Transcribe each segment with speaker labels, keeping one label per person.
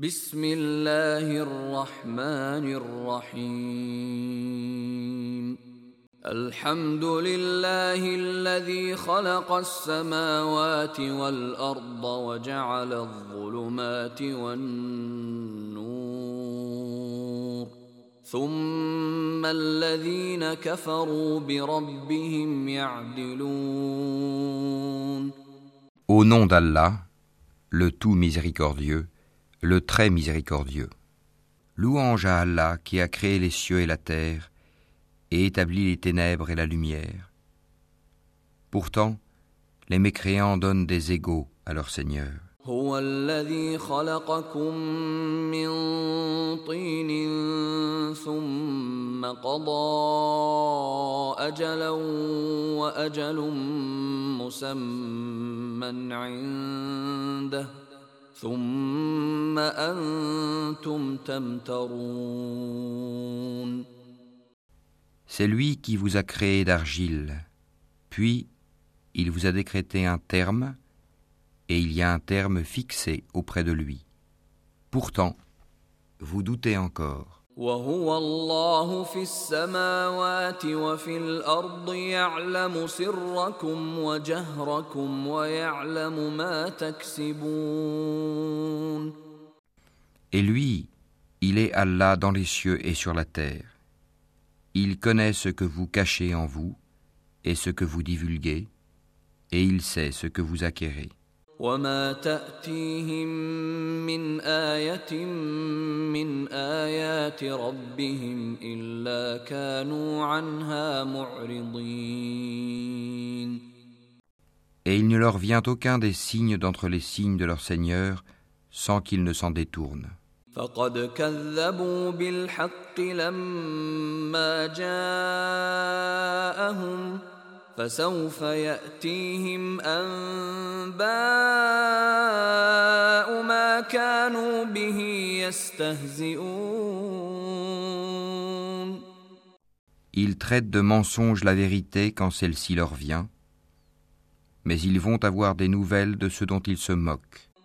Speaker 1: بسم الله الرحمن الرحيم. الحمد لله الذي خلق السماوات والأرض وجعل الظلمات والنور. ثم الذين كفروا بربهم يعدلون.
Speaker 2: Au nom d'Allah, le tout miséricordieux, le très miséricordieux. Louange à Allah qui a créé les cieux et la terre et établi les ténèbres et la lumière. Pourtant, les mécréants donnent des égaux à leur Seigneur.
Speaker 1: هو الذي خلقكم من طين ثم قضى اجلا واجل مسمى عنده ثم انتم تمترون
Speaker 2: C'est lui qui vous a créé d'argile, puis il vous a décrété un terme, et il y a un terme fixé auprès de lui. Pourtant, vous doutez encore.
Speaker 1: وهو الله في السماوات وفي الارض يعلم سركم وجهركم ويعلم ما تكسبون
Speaker 2: Et lui, il est Allah dans les cieux et sur la terre. Il connaît ce que vous cachez en vous et ce que vous divulguez, et il sait ce que vous acquérez.
Speaker 1: وما تاتيهم من ايه من ايات ربهم الا كانوا عنها معرضين
Speaker 2: Et il ne leur vient aucun des signes d'entre les signes de leur Seigneur sans qu'ils ne s'en détournent.
Speaker 1: فقد كذبوا بالحق لما جاءهم فسوف ياتيهم انباء ما كانوا به يستهزئون
Speaker 2: Ils traitent de mensonge la vérité quand celle-ci leur vient, mais ils vont avoir des nouvelles de ce dont ils se moquent.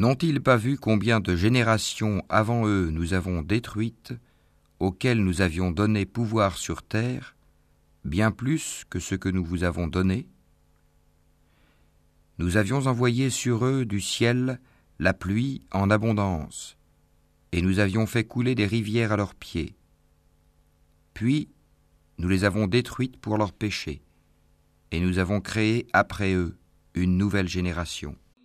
Speaker 2: N'ont-ils pas vu combien de générations avant eux nous avons détruites, auxquelles nous avions donné pouvoir sur terre, bien plus que ce que nous vous avons donné? Nous avions envoyé sur eux du ciel la pluie en abondance, et nous avions fait couler des rivières à leurs pieds. Puis nous les avons détruites pour leurs péchés, et nous avons créé après eux une nouvelle génération.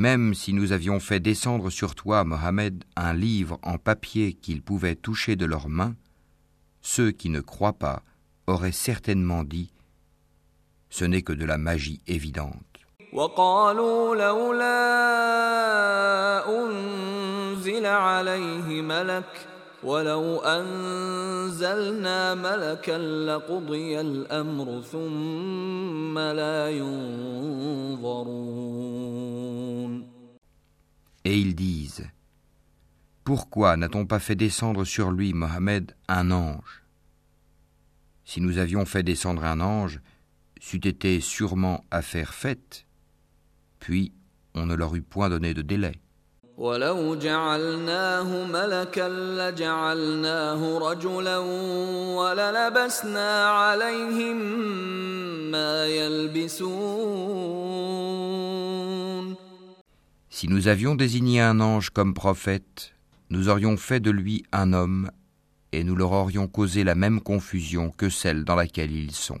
Speaker 2: Même si nous avions fait descendre sur toi, Mohammed, un livre en papier qu'ils pouvaient toucher de leurs mains, ceux qui ne croient pas auraient certainement dit Ce n'est que de la magie évidente.
Speaker 1: وقالوا لولا أنزل عليه ملك ولو أنزلنا ملكا لقضي الأمر ثم لا ينظرون
Speaker 2: Et ils disent Pourquoi n'a-t-on pas fait descendre sur lui, Mohammed, un ange Si nous avions fait descendre un ange, c'eût été sûrement affaire faite, puis on ne leur eût point donné de délai.
Speaker 1: ولو جعلناه ملكا لجعلناه رجلا وللبسنا عليهم ما يلبسون
Speaker 2: Si nous avions désigné un ange comme prophète, nous aurions fait de lui un homme et nous leur aurions causé la même confusion que celle dans laquelle ils sont.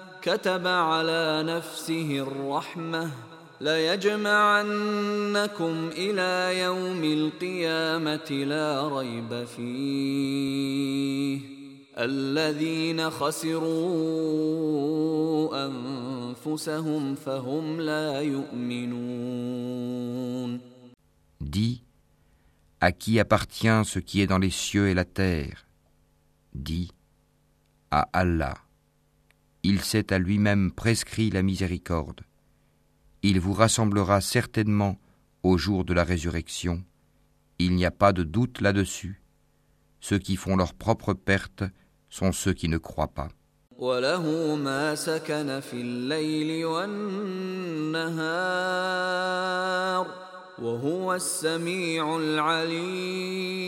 Speaker 1: كتب على نفسه الرحمة ليجمعنكم إلى يوم القيامة لا ريب فيه. الذين خسروا أنفسهم فهم لا يؤمنون.
Speaker 2: Dis, à qui appartient ce qui est dans les cieux et la terre? Dis, à Allah. Il s'est à lui-même prescrit la miséricorde. Il vous rassemblera certainement au jour de la résurrection. Il n'y a pas de doute là-dessus. Ceux qui font leur propre perte sont ceux qui ne croient pas.
Speaker 1: وله ما سكن في الليل والنهار وهو السميع العليم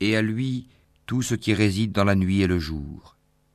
Speaker 2: Et à lui tout ce qui réside dans la nuit et le jour.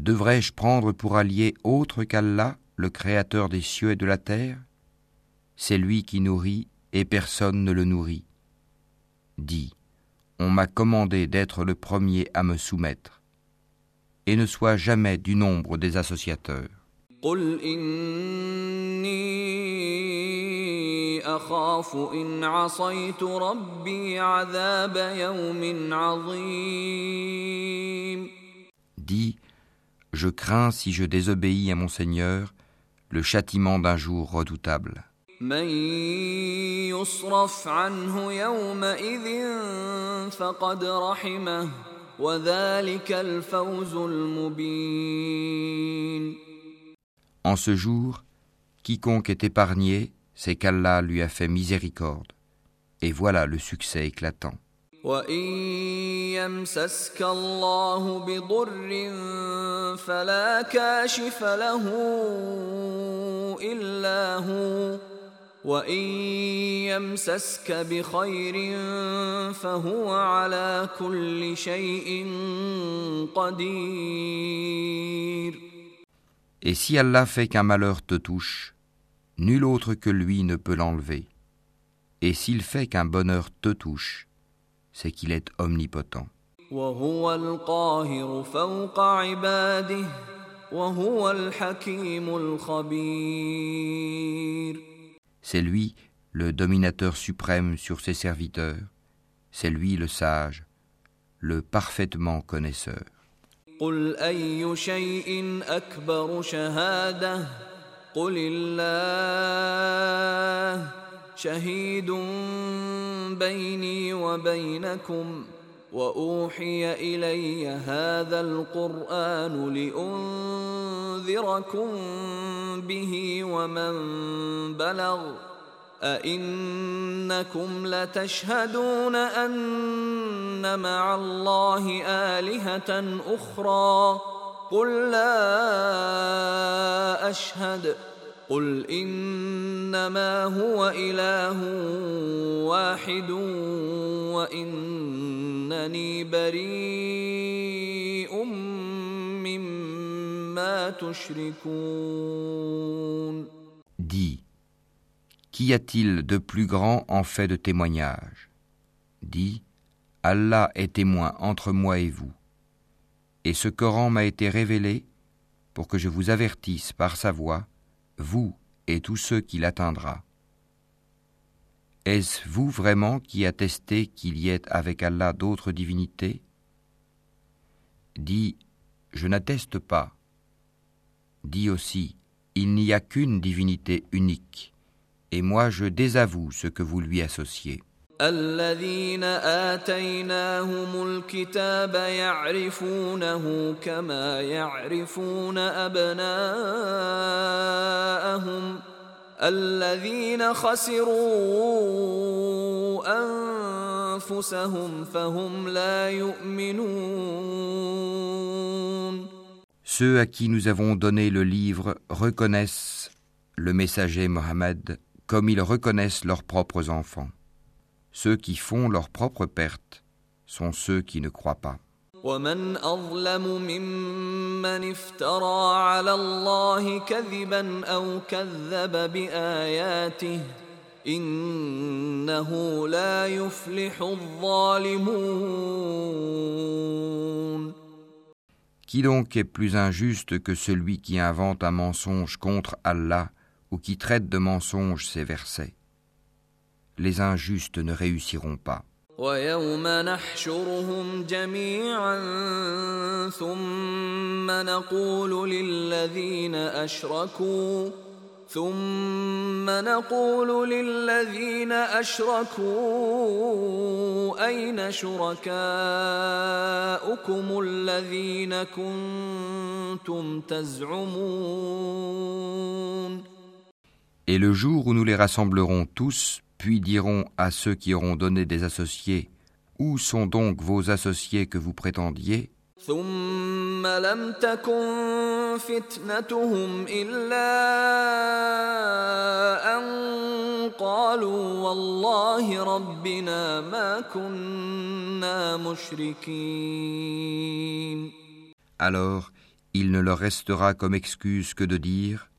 Speaker 2: Devrais-je prendre pour allié autre qu'Allah, le Créateur des cieux et de la terre? C'est lui qui nourrit et personne ne le nourrit. Dis, on m'a commandé d'être le premier à me soumettre, et ne sois jamais du nombre des associateurs. je crains si je désobéis à mon Seigneur le châtiment d'un jour redoutable.
Speaker 1: من يصرف عنه يومئذ فقد رحمه وذلك الفوز المبين
Speaker 2: En ce jour, quiconque est épargné, c'est qu'Allah lui a fait miséricorde. Et voilà le succès éclatant.
Speaker 1: وإن يمسسك الله بضر فلا كاشف له إلا هو وإن يمسسك بخير فهو على كل شيء قدير
Speaker 2: Et si Allah fait qu'un malheur te touche, nul autre que lui ne peut l'enlever. Et s'il fait qu'un bonheur te touche, c'est qu'il est omnipotent. C'est lui le dominateur suprême sur ses serviteurs, c'est lui le sage, le parfaitement connaisseur.
Speaker 1: شهيد بيني وبينكم وأوحي إلي هذا القرآن لأنذركم به ومن بلغ أئنكم لتشهدون أن مع الله آلهة أخرى قل لا أشهد قل إنما هو إله واحد وإنني بريء مما تشركون
Speaker 2: Dis, qu'y a-t-il de plus grand en fait de témoignage Dis, Allah est témoin entre moi et vous. Et ce Coran m'a été révélé pour que je vous avertisse par sa voix, vous et tous ceux qui l'atteindra. Est-ce vous vraiment qui attestez qu'il y ait avec Allah d'autres divinités? Dis, je n'atteste pas. Dis aussi, il n'y a qu'une divinité unique, et moi je désavoue ce que vous lui associez.
Speaker 1: الذين آتيناهم الكتاب يعرفونه كما يعرفون أبناءهم الذين خسروا أنفسهم فهم لا يؤمنون
Speaker 2: Ceux à qui nous avons donné le livre reconnaissent le messager Mohammed comme ils reconnaissent leurs propres enfants. Ceux qui font leur propre perte sont ceux qui ne croient pas.
Speaker 1: ومن أظلم ممن افترى على الله كذبا أو كذب بآياته إنه لا يفلح الظالمون
Speaker 2: Qui donc est plus injuste que celui qui invente un mensonge contre Allah ou qui traite de mensonge ses versets Les injustes ne réussiront pas.
Speaker 1: ويوم نحشرهم جميعا ثم نقول للذين أشركوا ثم نقول للذين أشركوا أين شركاؤكم الذين كنتم تزعمون
Speaker 2: Et le jour où nous les rassemblerons tous, puis diront à ceux qui auront donné des associés, Où sont donc vos associés que vous prétendiez
Speaker 1: ثم لم تكن فتنتهم إلا أن قالوا والله ربنا ما كنا مشركين
Speaker 2: Alors, il ne leur restera comme excuse que de dire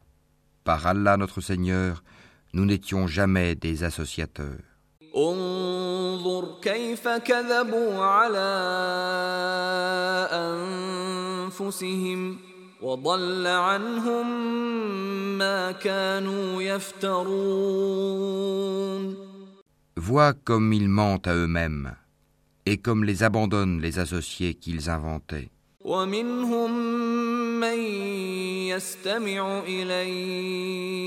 Speaker 2: Par Allah notre Seigneur, nous n'étions jamais des associateurs.
Speaker 1: انظر كيف كذبوا على أنفسهم وضل عنهم ما كانوا يفترون
Speaker 2: Vois comme ils mentent à eux-mêmes, et comme les abandonnent les associés qu'ils inventaient.
Speaker 1: ومنهم من يستمع إليك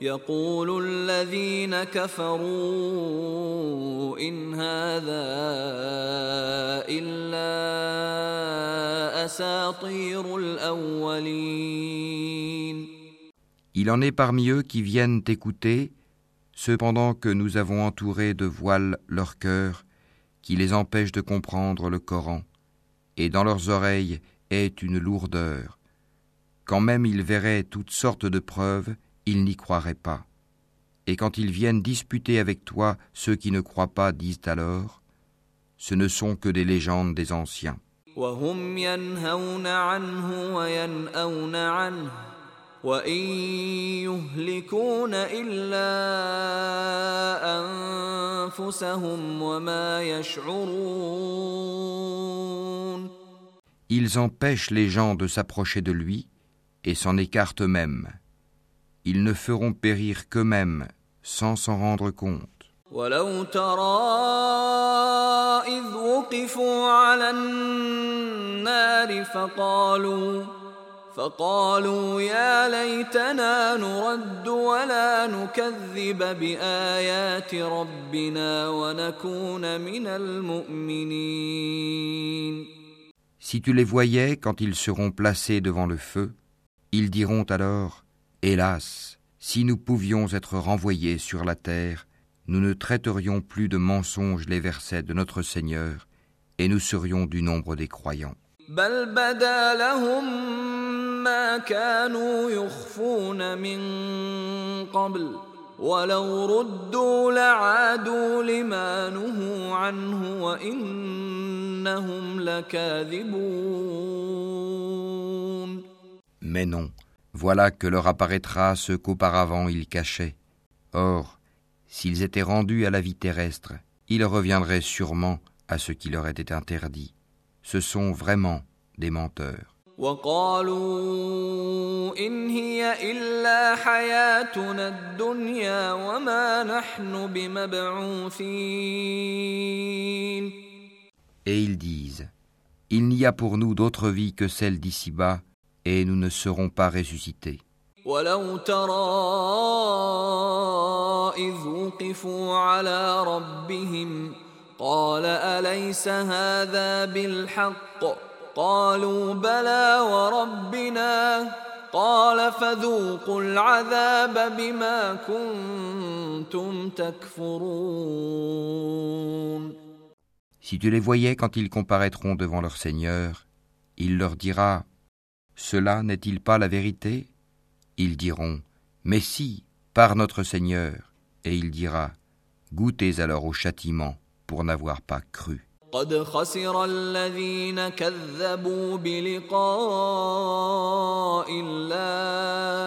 Speaker 1: يقول الذين كفروا إن هذا إلا أساطير الأولين
Speaker 2: Il en est parmi eux qui viennent t'écouter, cependant que nous avons entouré de voiles leur cœur, qui les empêchent de comprendre le Coran, et dans leurs oreilles est une lourdeur. Quand même ils verraient toutes sortes de preuves, ils n'y croiraient pas. Et quand ils viennent disputer avec toi, ceux qui ne croient pas disent alors Ce ne sont que des légendes des anciens. Ils empêchent les gens de s'approcher de lui et s'en écartent eux-mêmes Ils ne feront périr qu'eux-mêmes sans s'en rendre compte.
Speaker 1: ولو ترى إذ وقفوا على النار فقالوا فقالوا يا ليتنا نرد ولا نكذب بآيات ربنا ونكون من المؤمنين
Speaker 2: Si tu les voyais quand ils seront placés devant le feu, ils diront alors Hélas, si nous pouvions être renvoyés sur la terre, nous ne traiterions plus de mensonges les versets de notre Seigneur, et nous serions du nombre des croyants. Mais non, voilà que leur apparaîtra ce qu'auparavant ils cachaient. Or, s'ils étaient rendus à la vie terrestre, ils reviendraient sûrement à ce qui leur était interdit. Ce sont vraiment des menteurs. Et ils disent, Il n'y a pour nous d'autre vie que celle d'ici-bas, et nous ne serons pas ressuscités. Si tu les voyais quand ils comparaîtront devant leur Seigneur, il leur dira Cela n'est-il pas la vérité Ils diront Mais si, par notre Seigneur. Et il dira Goûtez alors au châtiment pour n'avoir pas cru.
Speaker 1: قد خسر الذين كذبوا بلقاء الله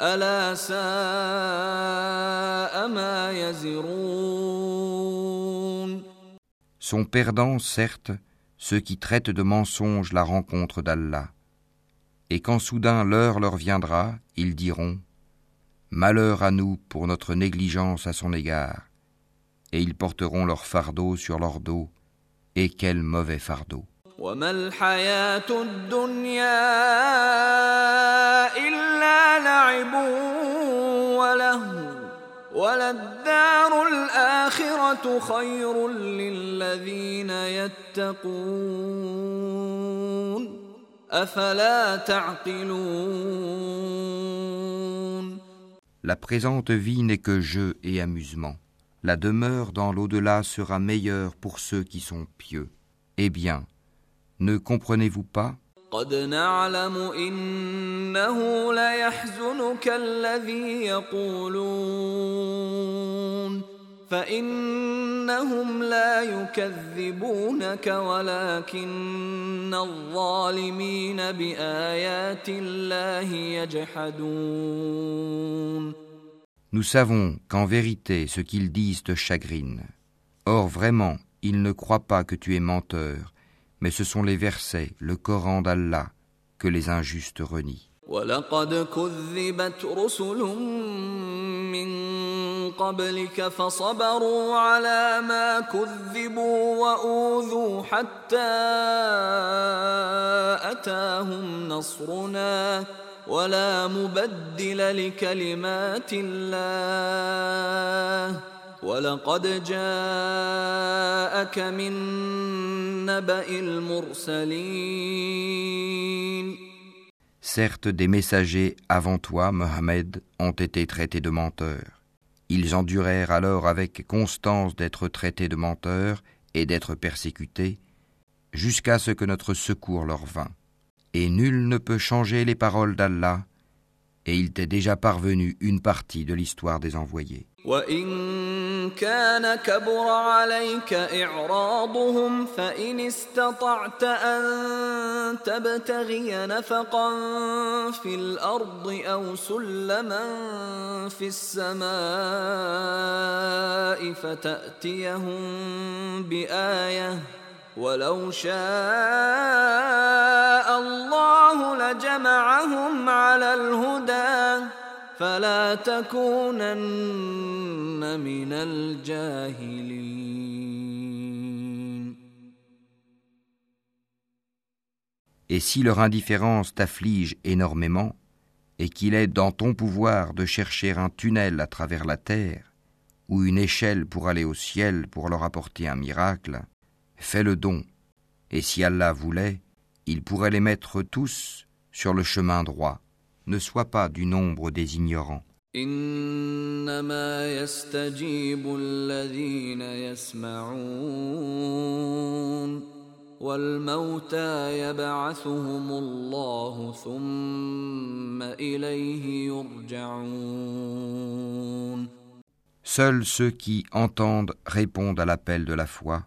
Speaker 1: ألا ساء ما يزرون
Speaker 2: Sont perdants, certes, ceux qui traitent de mensonges la rencontre d'Allah. Et quand soudain l'heure leur viendra, ils diront Malheur à nous pour notre négligence à son égard, et ils porteront leur fardeau sur leur dos, et quel mauvais fardeau. La présente vie n'est que jeu et amusement. La demeure dans l'au-delà sera meilleure pour ceux qui sont pieux. Eh bien, ne comprenez-vous pas? Nous savons qu'en vérité ce qu'ils disent te chagrine. Or vraiment, ils ne croient pas que tu es menteur, mais ce sont les versets, le Coran d'Allah, que les injustes renient.
Speaker 1: قبلك فصبروا على ما كذبوا وأوذوا حتى أتاهم نصرنا ولا مبدل لكلمات الله ولقد جاءك من نبأ المرسلين
Speaker 2: Certes, des messagers avant toi, Mohammed, ont été traités de menteurs. Ils endurèrent alors avec constance d'être traités de menteurs et d'être persécutés, jusqu'à ce que notre secours leur vînt. Et nul ne peut changer les paroles d'Allah, Et il t'est déjà parvenu une partie de l'histoire des envoyés.
Speaker 1: وإن كان كبر عليك إعراضهم فإن استطعت أن تبتغي نفقا في الأرض أو سلما في السماء فتأتيهم بآية ولو شاء الله لجمعهم على الهدى فلا تكونن من الجاهلين
Speaker 2: Et si leur indifférence t'afflige énormément, et qu'il est dans ton pouvoir de chercher un tunnel à travers la terre, ou une échelle pour aller au ciel pour leur apporter un miracle, fais le don, et si Allah voulait, il pourrait les mettre tous sur le chemin droit. Ne sois pas du nombre des ignorants.
Speaker 1: إنما يستجيب الذين يسمعون والموتى يبعثهم الله ثم إليه يرجعون
Speaker 2: Seuls ceux qui entendent répondent à l'appel de la foi,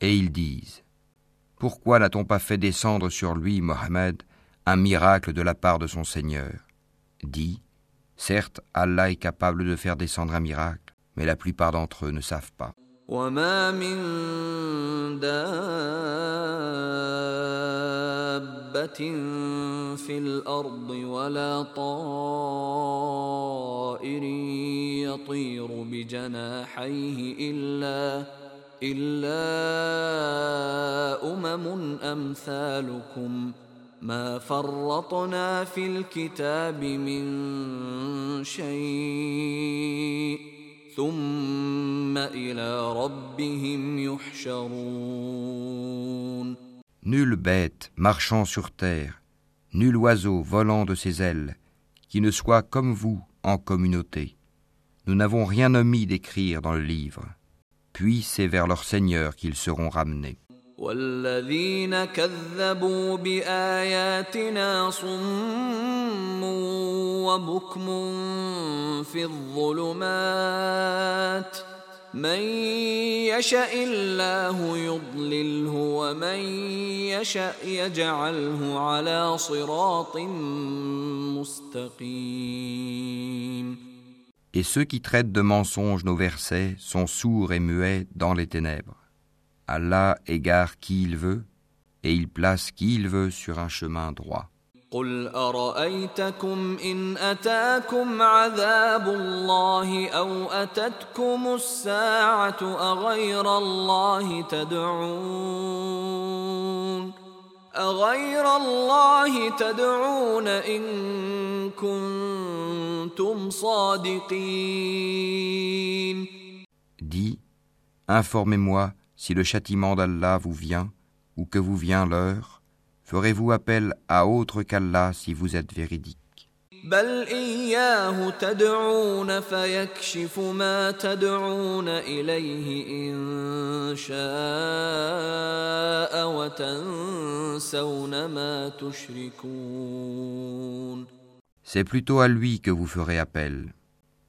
Speaker 2: Et ils disent Pourquoi n'a-t-on pas fait descendre sur lui, Mohammed, un miracle de la part de son Seigneur? Dit, certes, Allah est capable de faire descendre un miracle, mais la plupart d'entre eux ne savent pas.
Speaker 1: ما فرطنا في الكتاب من شيء ثم إلى ربهم يحشرون
Speaker 2: Nulle bête marchant sur terre, nul oiseau volant de ses ailes, qui ne soit comme vous en communauté. Nous n'avons rien omis d'écrire dans le livre. Puis c'est vers leur Seigneur qu'ils seront ramenés.
Speaker 1: والذين كذبوا بآياتنا صم وبكم في الظلمات من يشاء الله يضلله ومن يشاء يجعله على صراط مستقيم
Speaker 2: Et ceux qui traitent de mensonges nos versets sont sourds et muets dans les ténèbres. Allah égare qui il veut et il place qui il veut sur un chemin droit.
Speaker 1: قل أرأيتكم إن أتاكم عذاب الله أو أتتكم الساعة أغير الله تدعون أغير الله تدعون إن كنتم صادقين
Speaker 2: Dis, informez-moi si le châtiment d'Allah vous vient ou que vous vient l'heure, ferez-vous appel à autre qu'Allah si vous êtes véridique C'est plutôt à lui que vous ferez appel.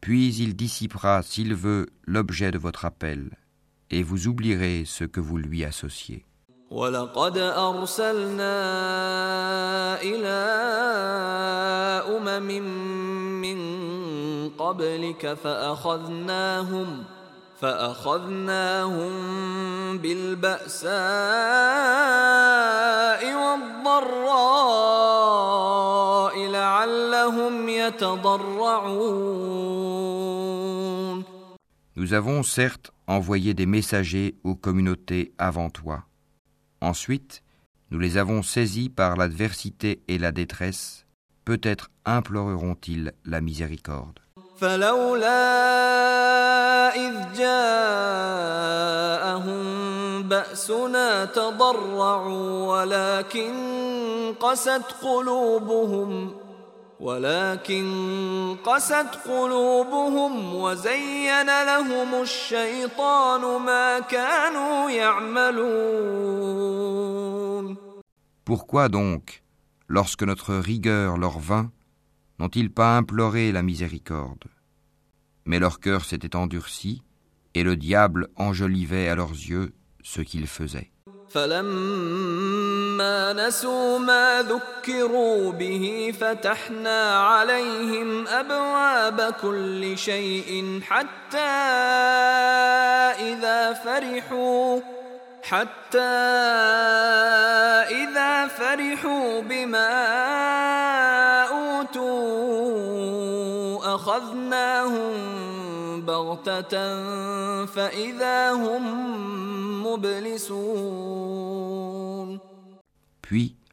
Speaker 2: Puis il dissipera, s'il veut, l'objet de votre appel et vous oublierez ce que vous lui associez.
Speaker 1: ولقد أرسلنا إلى أمم من قبلك فأخذناهم فأخذناهم بالبأساء والضراء لعلهم يتضرعون
Speaker 2: Nous avons certes envoyé des messagers aux communautés avant toi. Ensuite, nous les avons saisis par l'adversité et la détresse, peut-être imploreront-ils la miséricorde.
Speaker 1: ولكن قست قلوبهم وزين لهم الشيطان ما كانوا يعملون
Speaker 2: Pourquoi donc, lorsque notre rigueur leur vint, n'ont-ils pas imploré la miséricorde Mais leur cœur s'était endurci, et le diable enjolivait à leurs yeux ce qu'ils faisaient.
Speaker 1: فلما نسوا ما ذكروا به فتحنا عليهم أبواب كل شيء حتى إذا فرحوا حتى إذا فرحوا بما أوتوا أخذناهم
Speaker 2: Puis,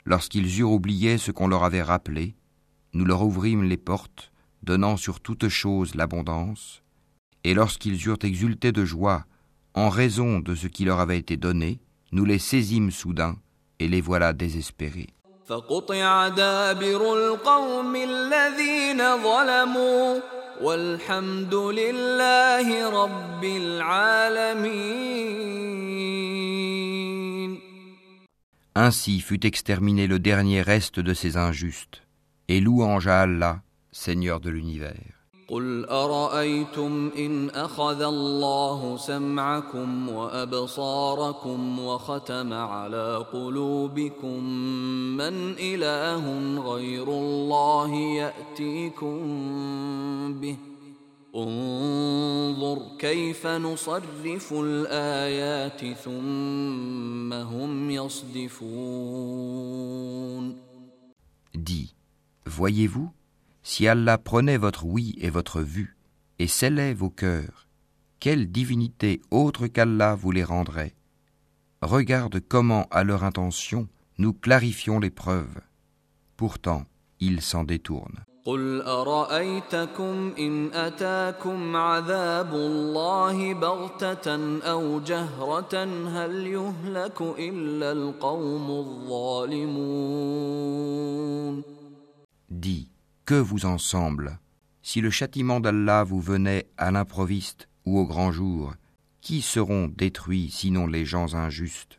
Speaker 2: lorsqu'ils eurent oublié ce qu'on leur avait rappelé, nous leur ouvrîmes les portes, donnant sur toute chose l'abondance, et lorsqu'ils eurent exulté de joie en raison de ce qui leur avait été donné, nous les saisîmes soudain, et les voilà désespérés. Ainsi fut exterminé le dernier reste de ces injustes, et louange à Allah, Seigneur de l'univers.
Speaker 1: قل أرأيتم إن أخذ الله سمعكم وأبصاركم وختم على قلوبكم من إله غير الله يأتيكم به انظر كيف نصرف الآيات ثم هم يصدفون
Speaker 2: Dis, voyez-vous Si Allah prenait votre oui et votre vue, et scellait vos cœurs, quelle divinité autre qu'Allah vous les rendrait Regarde comment, à leur intention, nous clarifions les preuves. Pourtant, ils s'en détournent. Dis, que vous en semble Si le châtiment d'Allah vous venait à l'improviste ou au grand jour, qui seront détruits sinon les gens injustes?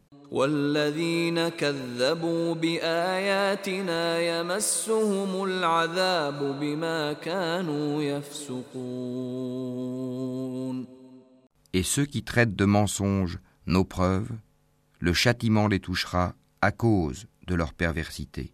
Speaker 2: Et ceux qui traitent de mensonges nos preuves, le châtiment les touchera à cause de leur perversité.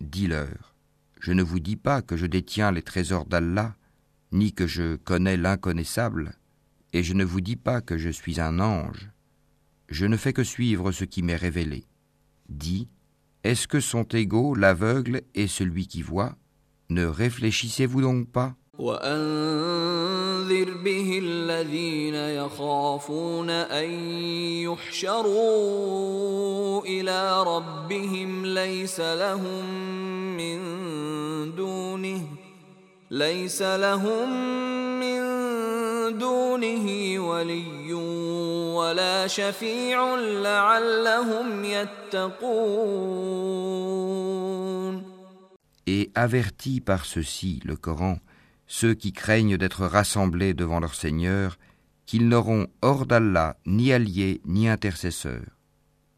Speaker 2: Dis-leur, je ne vous dis pas que je détiens les trésors d'Allah, ni que je connais l'inconnaissable, et je ne vous dis pas que je suis un ange. Je ne fais que suivre ce qui m'est révélé. Dis, est-ce que sont égaux l'aveugle et celui qui voit? Ne réfléchissez-vous donc pas
Speaker 1: وأنذر به الذين يخافون أن يحشروا إلى ربهم ليس لهم من دونه ليس لهم من دونه ولي ولا شفيع لعلهم يتقون
Speaker 2: Et avertit par ceci le Coran ceux qui craignent d'être rassemblés devant leur Seigneur, qu'ils n'auront hors d'Allah ni alliés ni intercesseurs.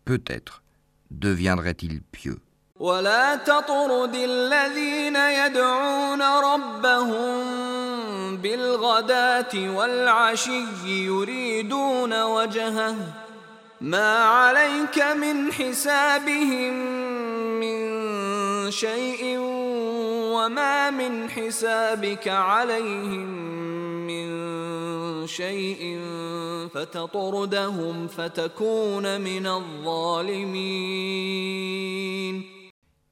Speaker 2: Peut-être deviendraient-ils pieux.
Speaker 1: ولا تطرد الذين يدعون ربهم بالغداة والعشي يريدون وجهه ما عليك من حسابهم من شيء وما من حسابك عليهم من شيء فتطردهم فتكون من الظالمين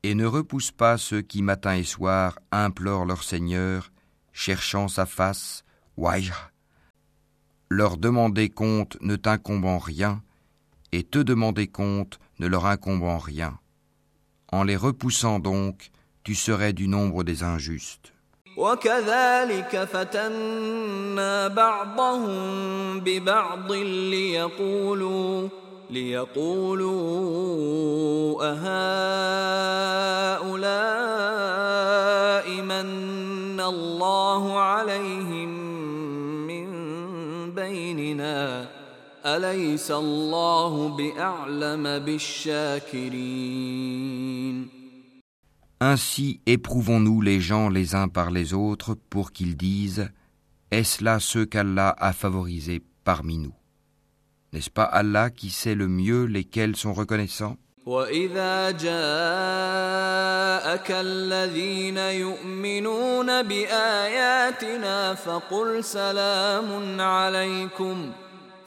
Speaker 2: Et ne repousse pas ceux qui matin et soir implorent leur Seigneur, cherchant sa face, wajh. Leur demander compte ne t'incombe rien, et te demander compte ne leur incombe rien. En les repoussant donc, tu serais du nombre des injustes.
Speaker 1: ليقولوا أهؤلاء من الله عليهم من بيننا أليس الله بأعلم بالشاكرين
Speaker 2: Ainsi éprouvons-nous les gens les uns par les autres pour qu'ils disent Est-ce là ceux qu'Allah a favorisés parmi nous N'est-ce pas Allah qui sait le mieux lesquels sont reconnaissants
Speaker 1: وإذا جاءك الذين يؤمنون بآياتنا فقل سلام عليكم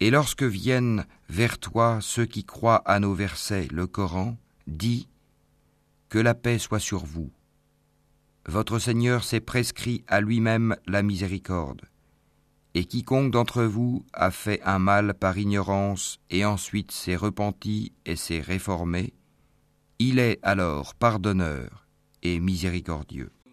Speaker 2: Et lorsque viennent vers toi ceux qui croient à nos versets, le Coran, dis que la paix soit sur vous. Votre Seigneur s'est prescrit à lui-même la miséricorde. Et quiconque d'entre vous a fait un mal par ignorance et ensuite s'est repenti et s'est réformé, il est alors pardonneur et miséricordieux.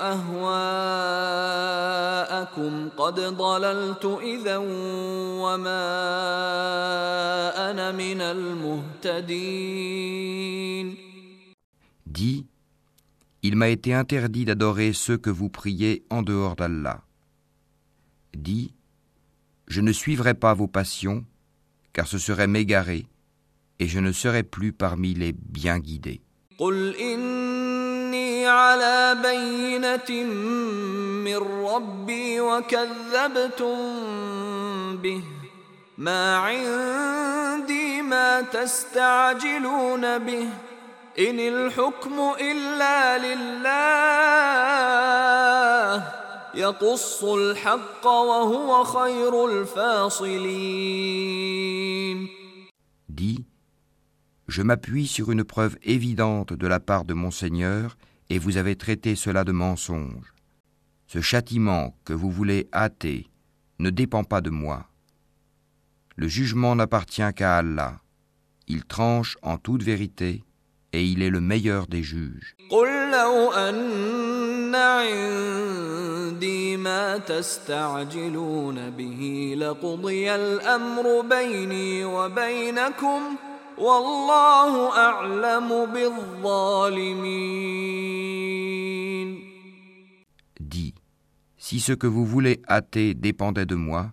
Speaker 1: أهواءكم قد ضللت إذا وما أنا من المهتدين
Speaker 2: Dis, il m'a été interdit d'adorer ceux que vous priez en dehors d'Allah. Dis, je ne suivrai pas vos passions, car ce serait m'égarer, et je ne serai plus parmi les bien guidés.
Speaker 1: قل إني على بينة من ربي وكذبتم به ما عندي ما تستعجلون به إن الحكم إلا لله يقص الحق وهو خير الفاصلين
Speaker 2: Dis Je m'appuie sur une preuve évidente de la part de mon Seigneur, et vous avez traité cela de mensonge. Ce châtiment que vous voulez hâter ne dépend pas de moi. Le jugement n'appartient qu'à Allah. Il tranche en toute vérité, et il est le meilleur des juges. Dis, si ce que vous voulez hâter dépendait de moi,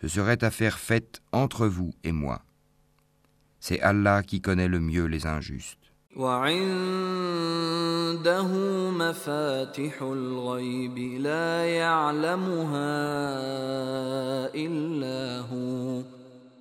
Speaker 2: ce serait affaire faite entre vous et moi. C'est Allah qui connaît le mieux les injustes.
Speaker 1: وعنده مفاتح الغيب لا يعلمها الا هو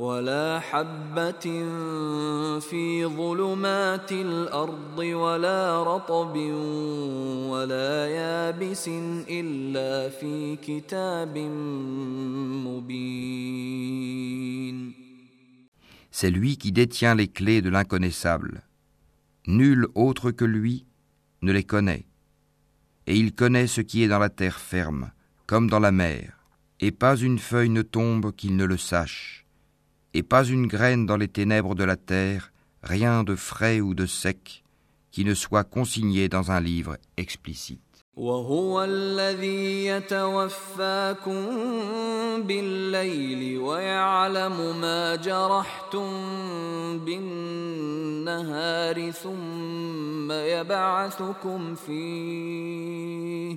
Speaker 1: ولا حبة في ظلمات الأرض ولا رطب ولا يابس إلا في كتاب مبين
Speaker 2: C'est lui qui détient les clés de l'inconnaissable. Nul autre que lui ne les connaît. Et il connaît ce qui est dans la terre ferme, comme dans la mer, et pas une feuille ne tombe qu'il ne le sache et pas une graine dans les ténèbres de la terre, rien de frais ou de sec, qui ne soit consigné dans un livre explicite.
Speaker 1: ثم يبعثكم فيه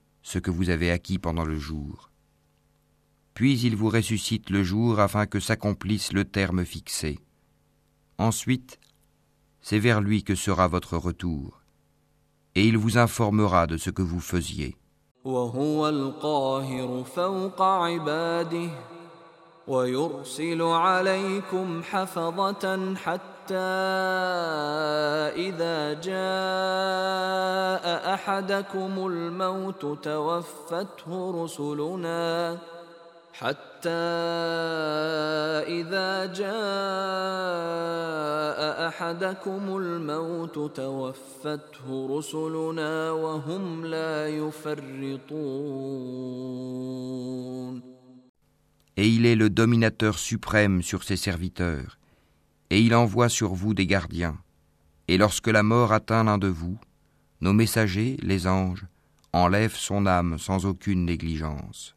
Speaker 2: ce que vous avez acquis pendant le jour. Puis il vous ressuscite le jour afin que s'accomplisse le terme fixé. Ensuite, c'est vers lui que sera votre retour, et il vous informera de ce que vous faisiez.
Speaker 1: إذا جاء أحدكم الموت توفته رسلنا. حتى إذا جاء أحدكم الموت توفته رسلنا وهم لا يفرطون.
Speaker 2: Et il est le dominateur suprême sur ses serviteurs. Et il envoie sur vous des gardiens. Et lorsque la mort atteint l'un de vous, nos messagers, les anges, enlèvent son âme sans aucune négligence.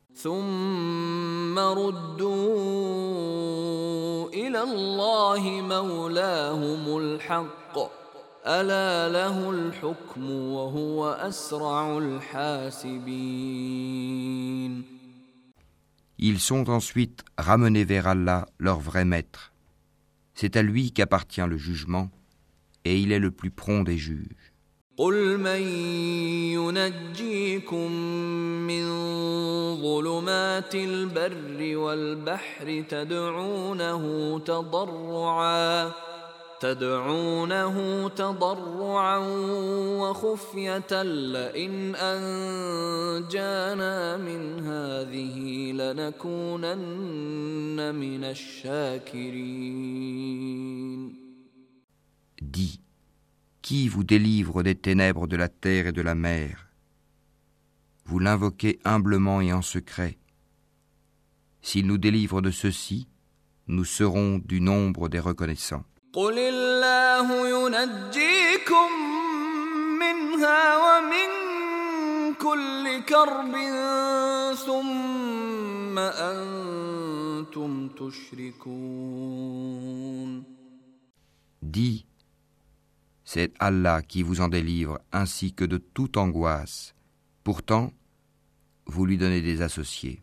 Speaker 2: Ils sont ensuite ramenés vers Allah, leur vrai maître. C'est à lui qu'appartient le jugement, et il est le plus prompt des juges.
Speaker 1: قل من ينجيكم من ظلمات البر والبحر تدعونه تضرعا تدعونه تضرعا وخفية لئن أنجانا من هذه لنكونن من الشاكرين
Speaker 2: Dis, qui vous délivre des ténèbres de la terre et de la mer Vous l'invoquez humblement et en secret. S'il nous délivre de ceci, nous serons du nombre des reconnaissants.
Speaker 1: قل الله ينجيكم منها ومن كل كرب ثم أنتم تشركون
Speaker 2: Dis, c'est Allah qui vous en délivre ainsi que de toute angoisse. Pourtant, vous lui donnez des associés.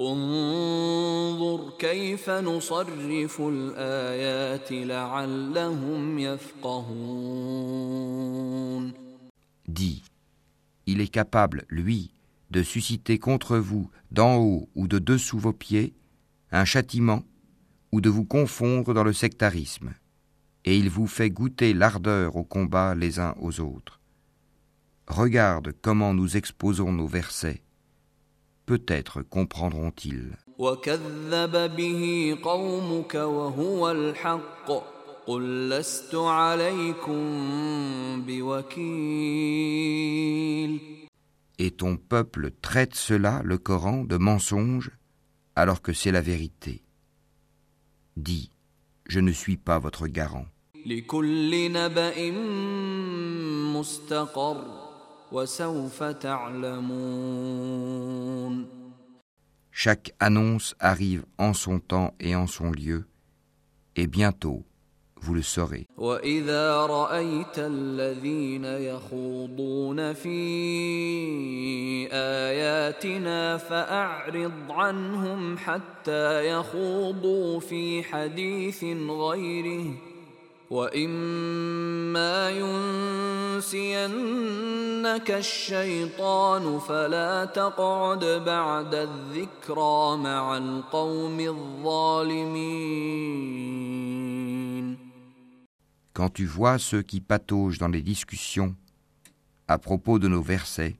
Speaker 1: انظر كيف نصرف الآيات لعلهم يفقهون
Speaker 2: Dis, il est capable, lui, de susciter contre vous, d'en haut ou de dessous vos pieds, un châtiment, ou de vous confondre dans le sectarisme, et il vous fait goûter l'ardeur au combat les uns aux autres. Regarde comment nous exposons nos versets. Peut-être comprendront-ils. Et ton peuple traite cela, le Coran, de mensonge, alors que c'est la vérité. Dis, je ne suis pas votre garant. Chaque annonce arrive en son temps et en son lieu, et bientôt vous le saurez.
Speaker 1: وإذا رأيت الذين يخوضون في آياتنا فأعرض عنهم حتى يخوضوا في حديث غيره وإما ينسينك الشيطان فلا تقعد بعد الذكرى مع القوم الظالمين
Speaker 2: Quand tu vois ceux qui pataugent dans les discussions à propos de nos versets,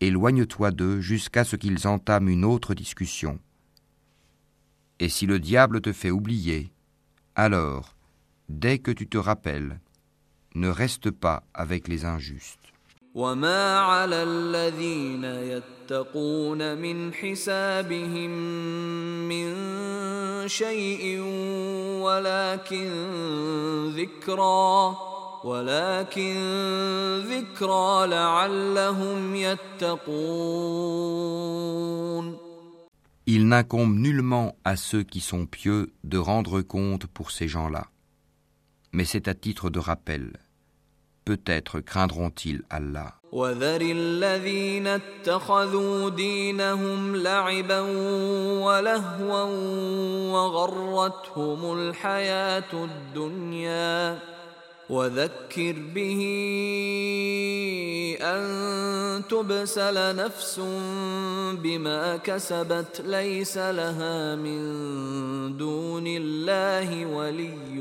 Speaker 2: éloigne-toi d'eux jusqu'à ce qu'ils entament une autre discussion. Et si le diable te fait oublier, alors, dès que tu te rappelles, ne reste pas avec les injustes.
Speaker 1: وما على الذين يتقون من حسابهم من شيء ولكن ذكرى ولكن ذكرى لعلهم يتقون
Speaker 2: Il n'incombe nullement à ceux qui sont pieux de rendre compte pour ces gens-là. Mais c'est à titre de rappel peut-être craindront-ils Allah.
Speaker 1: وذر الذين اتخذوا دينهم لعبا ولهوا وغرتهم الحياة الدنيا وذكر به أن تبسل نفس بما كسبت ليس لها من دون الله ولي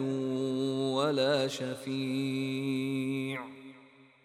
Speaker 1: ولا شفيع.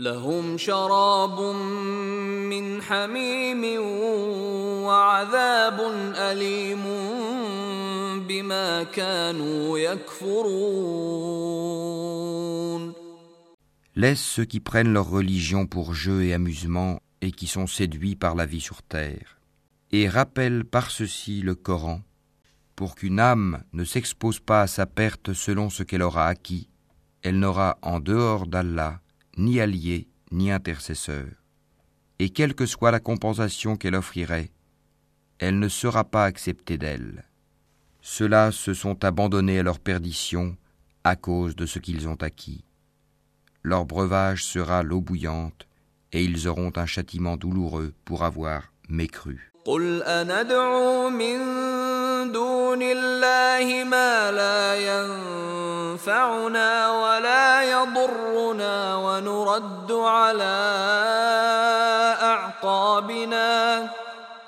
Speaker 1: لهم شراب من حميم وعذاب أليم بما كانوا يكفرون
Speaker 2: Laisse ceux qui prennent leur religion pour jeu et amusement et qui sont séduits par la vie sur terre. Et rappelle par ceci le Coran, pour qu'une âme ne s'expose pas à sa perte selon ce qu'elle aura acquis, elle n'aura en dehors d'Allah ni allié ni intercesseur. Et quelle que soit la compensation qu'elle offrirait, elle ne sera pas acceptée d'elle. Ceux-là se sont abandonnés à leur perdition à cause de ce qu'ils ont acquis leur breuvage sera l'eau bouillante, et ils auront un châtiment douloureux pour avoir mécru.
Speaker 1: ينفعنا ولا يضرنا ونرد على أعقابنا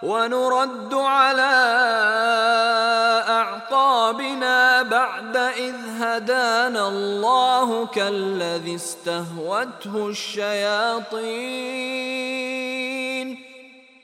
Speaker 1: ونرد على أعقابنا بعد إذ هدانا الله كالذي استهوته الشياطين.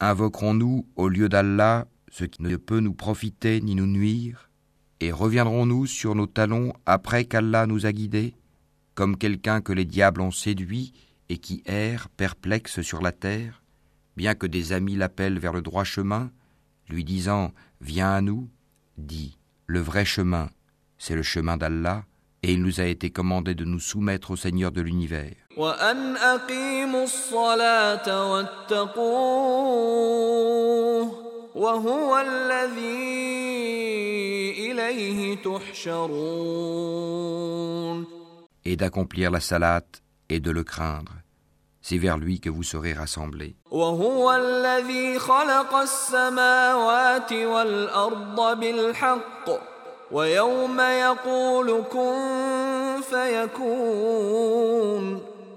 Speaker 2: Invoquerons-nous au lieu d'Allah ce qui ne peut nous profiter ni nous nuire Et reviendrons-nous sur nos talons après qu'Allah nous a guidés, comme quelqu'un que les diables ont séduit et qui erre perplexe sur la terre, bien que des amis l'appellent vers le droit chemin, lui disant Viens à nous, dit Le vrai chemin, c'est le chemin d'Allah, et il nous a été commandé de nous soumettre au Seigneur de l'univers. وأن أقيموا الصلاة واتقوه وهو الذي إليه تحشرون Et d'accomplir la salate et de le craindre. c'est vers lui que vous serez rassemblés.
Speaker 1: وهو الذي خلق السماوات والأرض بالحق ويوم يقول كن فيكون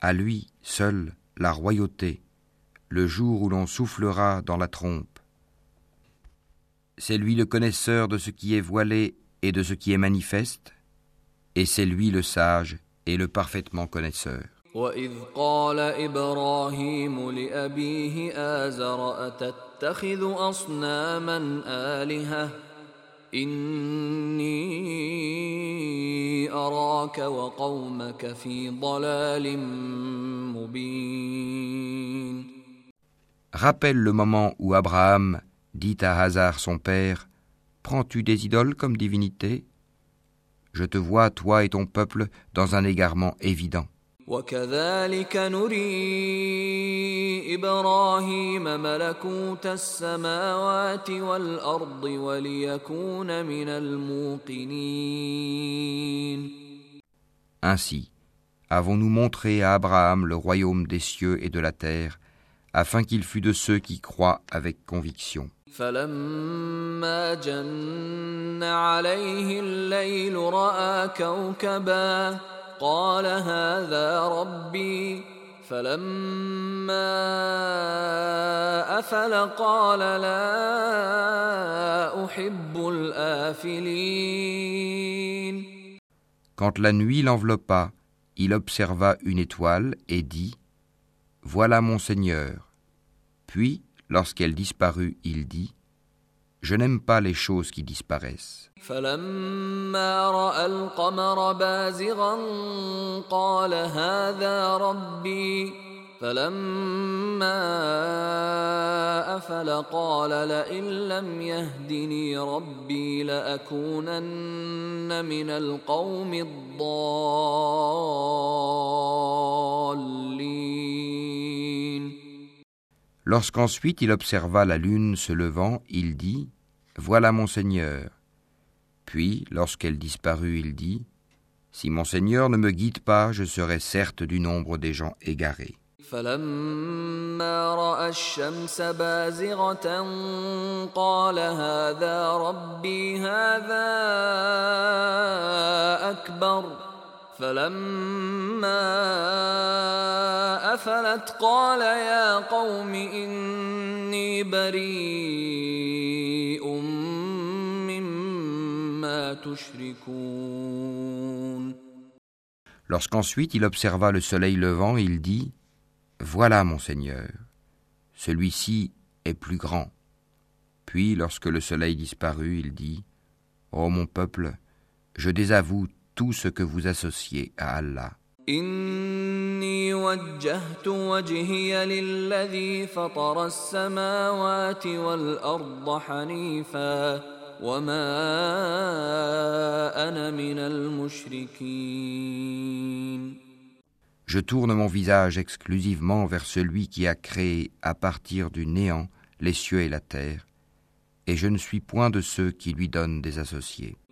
Speaker 2: À lui seul la royauté, le jour où l'on soufflera dans la trompe. C'est lui le connaisseur de ce qui est voilé et de ce qui est manifeste, et c'est lui le sage et le parfaitement connaisseur. Rappelle le moment où Abraham dit à Hazar son père Prends-tu des idoles comme divinité? Je te vois, toi et ton peuple, dans un égarement évident.
Speaker 1: وكذلك نري ابراهيم ملكوت السماوات والارض وليكون من الموقنين
Speaker 2: Ainsi, avons-nous montré à Abraham le royaume des cieux et de la terre, afin qu'il fût de ceux qui croient avec conviction.
Speaker 1: فلما جن عليه الليل رأى كوكبا قال هذا ربي فلما أفل قال لا أحب الآفلين
Speaker 2: Quand la nuit l'enveloppa, il observa une étoile et dit Voilà mon Seigneur. Puis, lorsqu'elle disparut, il dit Je n'aime pas les choses qui disparaissent.
Speaker 1: فلما راى القمر بازغا قال هذا ربي فلما افل قال لئن لم يهدني ربي لاكونن من القوم الضالين
Speaker 2: Lorsqu'ensuite il observa la lune se levant, il dit Voilà mon Seigneur. Puis, lorsqu'elle disparut, il dit Si mon Seigneur ne me guide pas, je serai certes du nombre des gens égarés. Lorsqu'ensuite il observa le soleil levant, il dit Voilà mon Seigneur, celui-ci est plus grand. Puis, lorsque le soleil disparut, il dit Ô mon peuple, je désavoue tout ce que vous associez à Allah. Je tourne mon visage exclusivement vers celui qui a créé à partir du néant les cieux et la terre, et je ne suis point de ceux qui lui donnent des associés.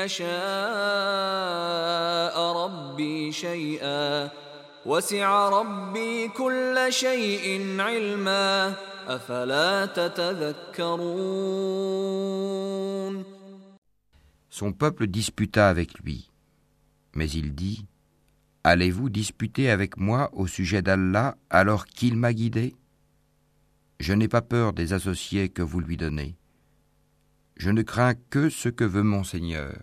Speaker 1: يشاء ربي شيئا وسع ربي كل شيء علما افلا تتذكرون
Speaker 2: Son peuple disputa avec lui. Mais il dit Allez-vous disputer avec moi au sujet d'Allah alors qu'il m'a guidé Je n'ai pas peur des associés que vous lui donnez. Je ne crains que ce que veut mon Seigneur.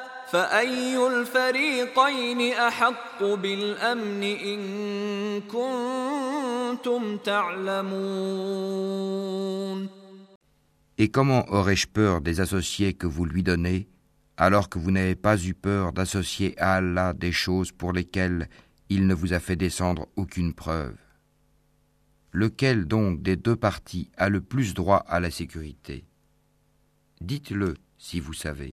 Speaker 1: فاي الفريقين احق بالامن ان كنتم تعلمون
Speaker 2: Et comment aurais-je peur des associés que vous lui donnez, alors que vous n'avez pas eu peur d'associer à Allah des choses pour lesquelles il ne vous a fait descendre aucune preuve Lequel donc des deux parties a le plus droit à la sécurité Dites-le si vous savez.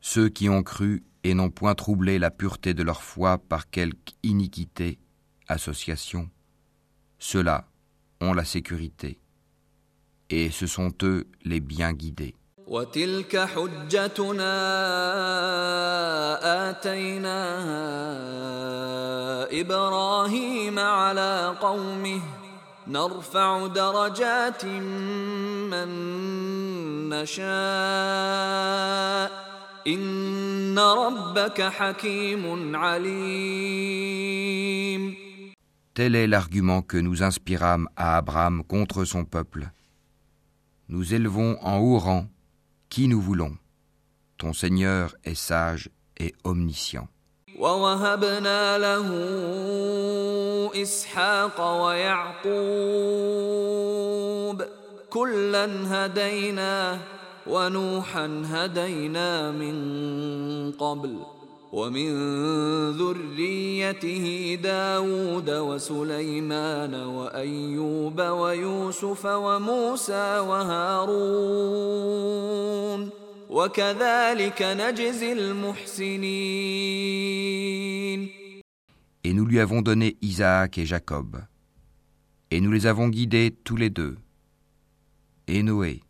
Speaker 2: Ceux qui ont cru et n'ont point troublé la pureté de leur foi par quelque iniquité, association, ceux-là ont la sécurité, et ce sont eux les bien guidés.
Speaker 1: وتلك حجتنا آتيناها إبراهيم على قومه نرفع درجات من نشاء إن ربك حكيم عليم
Speaker 2: Tel est l'argument que nous inspirâmes à Abraham contre son peuple. Nous élevons en haut rang qui nous voulons. Ton Seigneur est sage et omniscient.
Speaker 1: ووهبنا له اسحاق ويعقوب كلا هدينا ونوحا هدينا من قبل ومن ذريته داود وسليمان وايوب ويوسف وموسى وهارون وكذلك نجزي المحسنين
Speaker 2: Et nous lui avons donné Isaac et Jacob. Et nous les avons guidés tous les deux. Et Noé,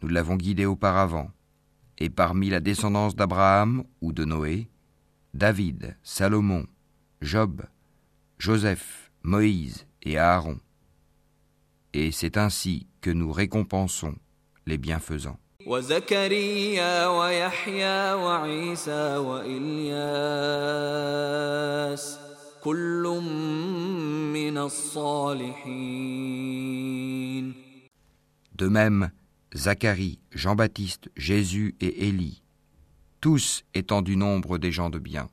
Speaker 2: nous l'avons guidé auparavant. Et parmi la descendance d'Abraham ou de Noé, David, Salomon, Job, Joseph, Moïse et Aaron. Et c'est ainsi que nous récompensons les bienfaisants. De même, Zacharie, Jean-Baptiste, Jésus et Élie, tous étant du nombre des gens de bien.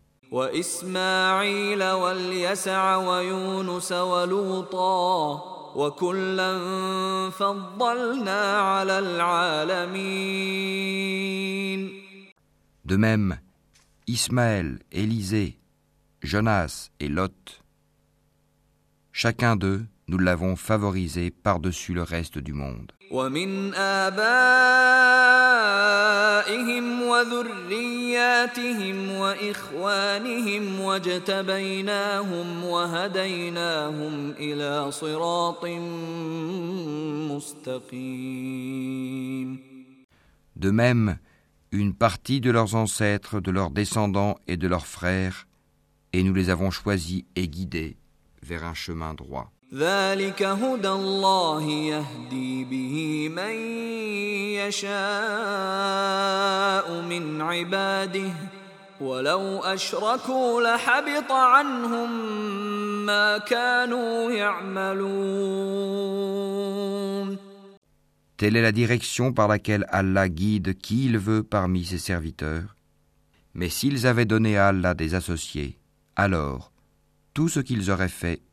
Speaker 2: De même, Ismaël, Élisée, Jonas et Lot, chacun d'eux, nous l'avons favorisé par-dessus le reste du monde. De même, une partie de leurs ancêtres, de leurs descendants et de leurs frères, et nous les avons choisis et guidés vers un chemin droit.
Speaker 1: ذلك هدى الله يهدي به من يشاء من عباده ولو أشركوا لحبط عنهم ما كانوا يعملون
Speaker 2: Telle est la direction par laquelle Allah guide qui il veut parmi ses serviteurs. Mais s'ils avaient donné à Allah des associés, alors tout ce qu'ils auraient fait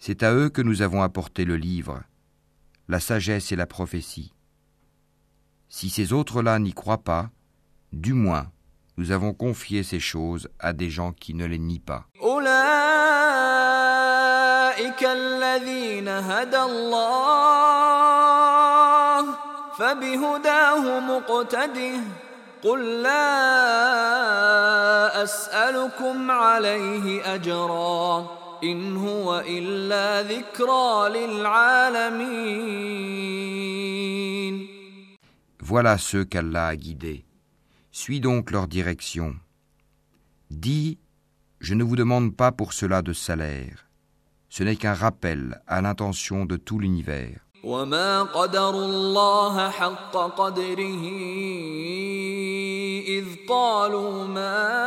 Speaker 2: C'est à eux que nous avons apporté le livre, la sagesse et la prophétie. Si ces autres-là n'y croient pas, du moins, nous avons confié ces choses à des gens qui ne les nient pas.
Speaker 1: أولئك الذين هدى الله فبهداه مقتده قل لا أسألكم عليه أجرا إن هو إلا ذكرى للعالمين
Speaker 2: Voilà ceux qu'Allah a guidés. Suis donc leur direction. Dis, je ne vous demande pas pour cela de salaire. Ce n'est qu'un rappel à l'intention de tout l'univers.
Speaker 1: وما قدروا الله حق قدره إذ قالوا ما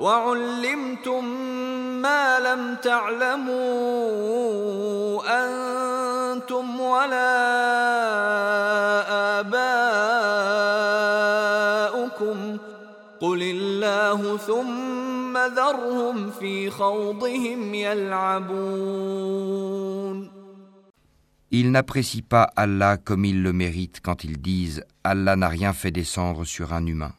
Speaker 1: وعلمتم ما لم تعلموا أنتم ولا آباؤكم قل الله ثم ذرهم في خوضهم يلعبون
Speaker 2: Ils n'apprécient pas Allah comme ils le méritent quand ils disent Allah n'a rien fait descendre sur un humain.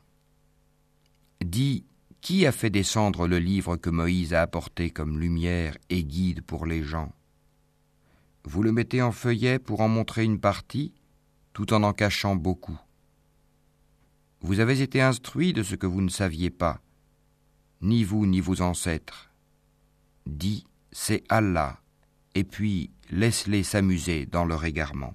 Speaker 2: Dis, qui a fait descendre le livre que Moïse a apporté comme lumière et guide pour les gens? Vous le mettez en feuillet pour en montrer une partie, tout en en cachant beaucoup. Vous avez été instruits de ce que vous ne saviez pas, ni vous ni vos ancêtres. Dis, c'est Allah, et puis laisse-les s'amuser dans leur égarement.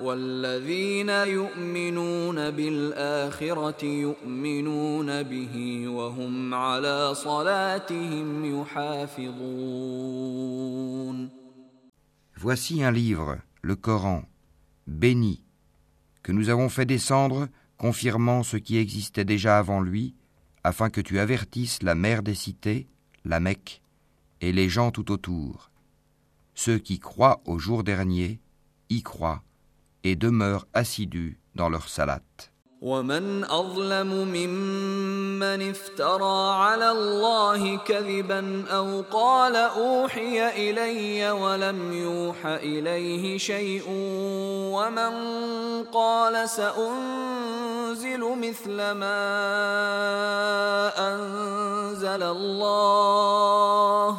Speaker 1: والذين يؤمنون بالآخرة يؤمنون به وهم على صلاتهم يحافظون
Speaker 2: Voici un livre, le Coran, béni, que nous avons fait descendre, confirmant ce qui existait déjà avant lui, afin que tu avertisses la mère des cités, la Mecque, et les gens tout autour. Ceux qui croient au jour dernier y croient et demeurent assidus dans leur salat.
Speaker 1: ومن أظلم ممن افترى على الله كذبا أو قال أوحي إلي ولم يوح إليه شيء ومن قال سأنزل مثل ما أنزل الله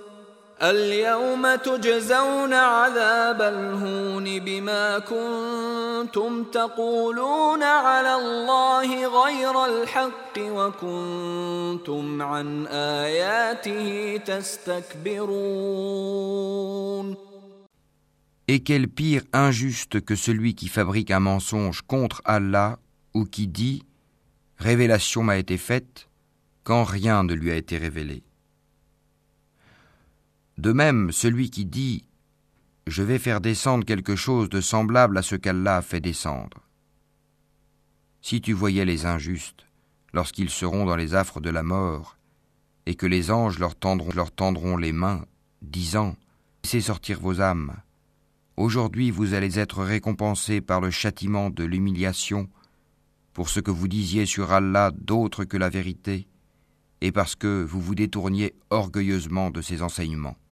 Speaker 1: اليوم تجزون عذاب الهون بما كنتم تقولون على الله غير الحق وكنتم عن آياته تستكبرون
Speaker 2: Et quel pire injuste que celui qui fabrique un mensonge contre Allah ou qui dit Révélation m'a été faite quand rien ne lui a été révélé. De même, celui qui dit Je vais faire descendre quelque chose de semblable à ce qu'Allah a fait descendre. Si tu voyais les injustes, lorsqu'ils seront dans les affres de la mort, et que les anges leur tendront, leur tendront les mains, disant Laissez sortir vos âmes. Aujourd'hui vous allez être récompensés par le châtiment de l'humiliation pour ce que vous disiez sur Allah d'autre que la vérité, et parce que vous vous détourniez orgueilleusement de ses enseignements.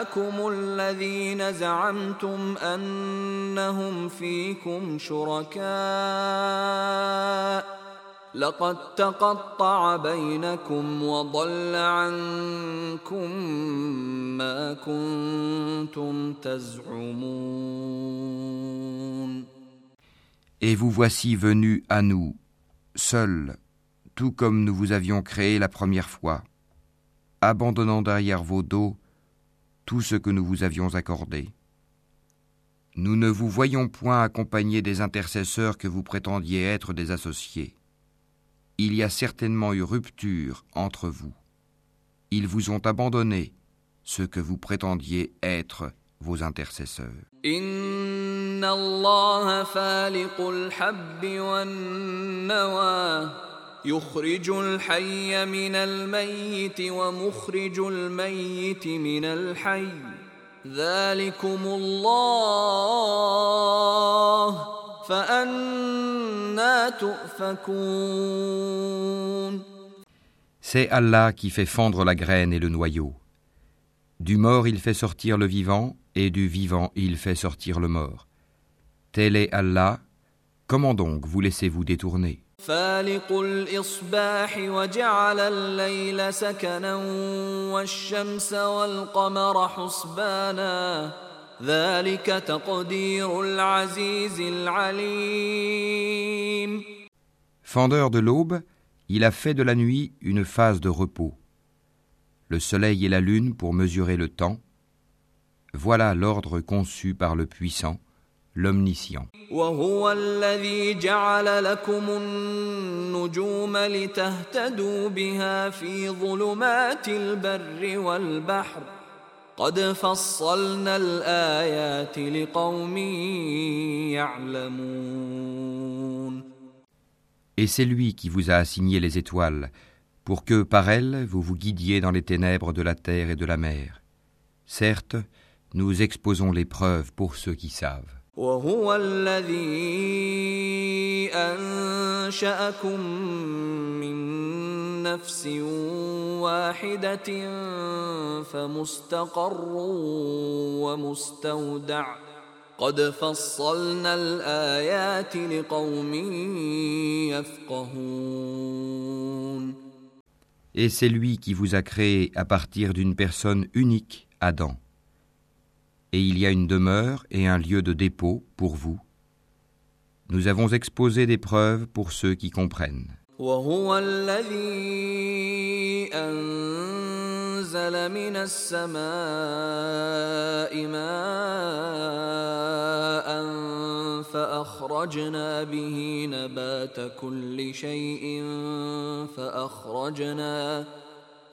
Speaker 1: شفعاءكم الذين زعمتم انهم فيكم شركاء لقد تقطع بينكم وضل عنكم ما كنتم تزعمون
Speaker 2: Et vous voici venus à nous, seuls, tout comme nous vous avions créé la première fois, abandonnant derrière vos dos tout ce que nous vous avions accordé. Nous ne vous voyons point accompagner des intercesseurs que vous prétendiez être des associés. Il y a certainement eu rupture entre vous. Ils vous ont abandonné ce que vous prétendiez être vos intercesseurs.
Speaker 1: يخرج الحي من الميت ومخرج الميت من الحي ذلكم الله فأنا تؤفكون
Speaker 2: C'est Allah qui fait fondre la graine et le noyau. Du mort il fait sortir le vivant, et du vivant il fait sortir le mort. Tel est Allah, comment donc vous laissez-vous détourner
Speaker 1: فالق الإصباح وجعل الليل سكنا والشمس والقمر حسبانا ذلك تقدير العزيز العليم
Speaker 2: Fendeur de l'aube, il a fait de la nuit une phase de repos. Le soleil et la lune pour mesurer le temps. Voilà l'ordre conçu par le puissant, l'omniscient.
Speaker 1: وهو الذي جعل لكم النجوم لتهتدوا بها في ظلمات البر والبحر قد فصلنا الآيات لقوم يعلمون
Speaker 2: Et c'est lui qui vous a assigné les étoiles, pour que par elles vous vous guidiez dans les ténèbres de la terre et de la mer. Certes, nous exposons les preuves pour ceux qui savent.
Speaker 1: وهو الذي أنشأكم من نفس واحدة فمستقر ومستودع قد فصلنا الآيات لقوم يفقهون
Speaker 2: Et c'est lui qui vous a créé à partir d'une personne unique, Adam. et il y a une demeure et un lieu de dépôt pour vous. Nous avons exposé des preuves pour ceux qui comprennent.
Speaker 1: فأخرجنا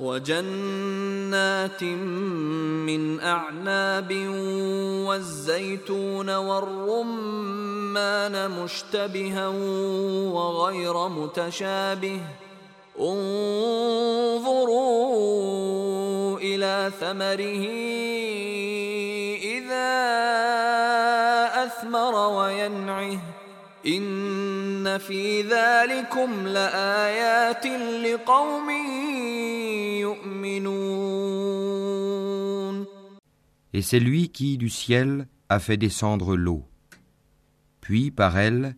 Speaker 1: وجنات من أعناب والزيتون والرمان مشتبها وغير متشابه. انظروا إلى ثمره إذا أثمر وينعه. ان في ذلكم لايات لقوم
Speaker 2: Et c'est lui qui, du ciel, a fait descendre l'eau. Puis, par elle,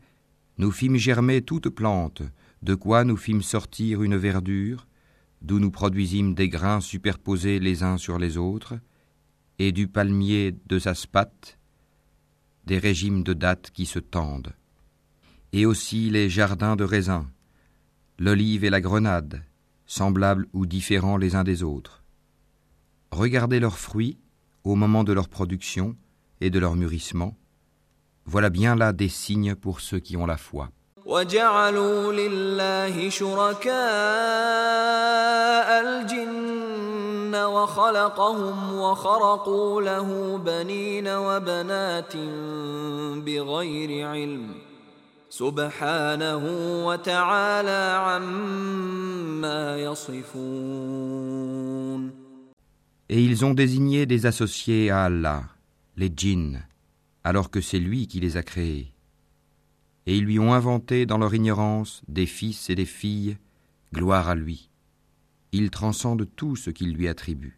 Speaker 2: nous fîmes germer toute plante, de quoi nous fîmes sortir une verdure, d'où nous produisîmes des grains superposés les uns sur les autres, et du palmier de spate, des régimes de dattes qui se tendent, et aussi les jardins de raisins, l'olive et la grenade, semblables ou différents les uns des autres. Regardez leurs fruits au moment de leur production et de leur mûrissement. Voilà bien là des signes pour ceux qui ont la foi.
Speaker 1: وجعلوا لله شركاء الجن وخلقهم وخرقوا له بنين وبنات بغير علم سبحانه وتعالى عما يصفون
Speaker 2: Et ils ont désigné des associés à Allah, les djinns, alors que c'est lui qui les a créés. Et ils lui ont inventé dans leur ignorance des fils et des filles, gloire à lui. Il transcende tout ce qu'il lui attribue.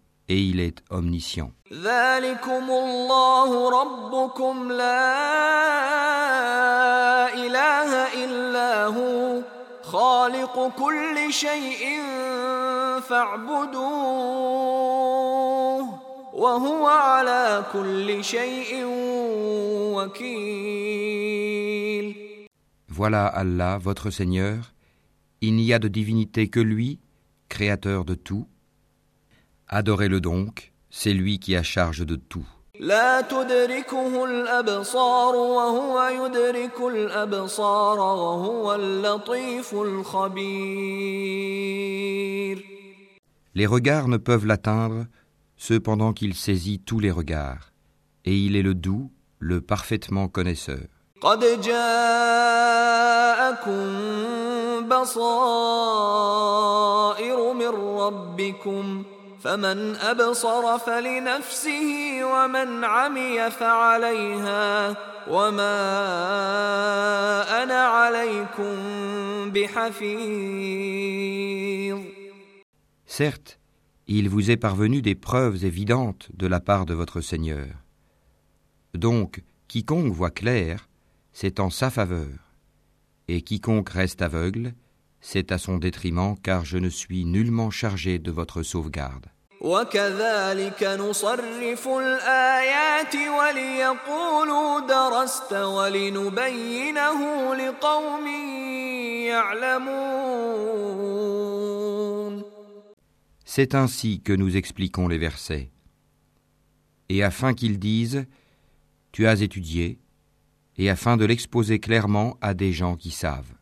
Speaker 2: et il est omniscient. Voilà Allah, votre Seigneur, il n'y a de divinité que lui, créateur de tout. Adorez-le donc, c'est lui qui a charge de tout. Les regards ne peuvent l'atteindre, cependant qu'il saisit tous les regards, et il est le doux, le parfaitement connaisseur. Certes, il vous est parvenu des preuves évidentes de la part de votre Seigneur. Donc, quiconque voit clair, c'est en sa faveur, et quiconque reste aveugle, c'est à son détriment, car je ne suis nullement chargé de votre sauvegarde. C'est ainsi que nous expliquons les versets. Et afin qu'ils disent Tu as étudié, et afin de l'exposer clairement à des gens qui savent.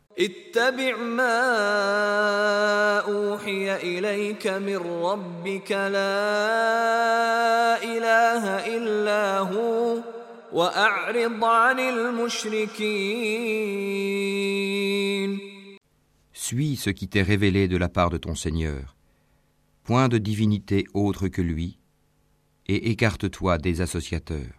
Speaker 2: Suis ce qui t'est révélé de la part de ton Seigneur point de divinité autre que lui, et écarte-toi des associateurs.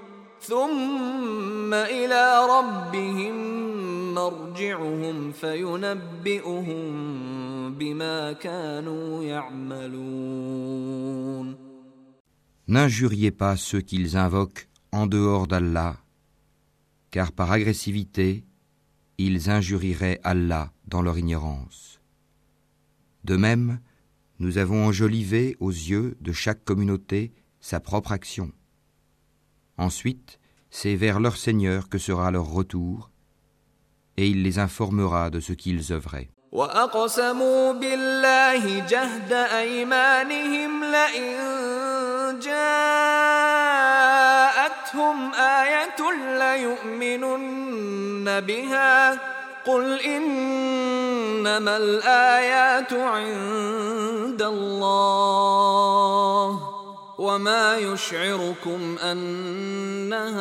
Speaker 1: ثم إلى ربهم مرجعهم فينبئهم بما كانوا يعملون
Speaker 2: N'injuriez pas ceux qu'ils invoquent en dehors d'Allah, car par agressivité, ils injurieraient Allah dans leur ignorance. De même, nous avons enjolivé aux yeux de chaque communauté sa propre action. Ensuite, c'est vers leur Seigneur que sera leur retour, et il les informera de ce qu'ils œuvraient.
Speaker 1: وأقسموا بالله جهد أيمانهم لئن جاءتهم آية ليؤمنن بها قل إنما الآيات عند الله وما يشعركم أنها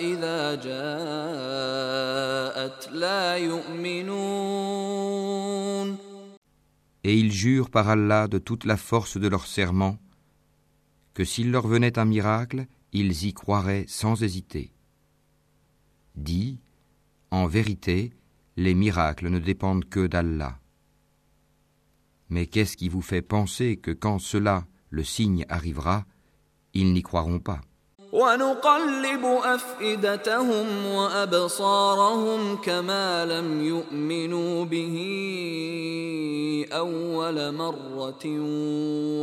Speaker 1: إذا جاءت لا يؤمنون
Speaker 2: Et ils jurent par Allah de toute la force de leur serment que s'il leur venait un miracle, ils y croiraient sans hésiter. Dis, en vérité, les miracles ne dépendent que d'Allah. Mais qu'est-ce qui vous fait penser que quand cela, le signe, arrivera, ils n'y croiront pas
Speaker 1: ونقلب أفئدتهم وأبصارهم كما لم يؤمنوا به أول مرة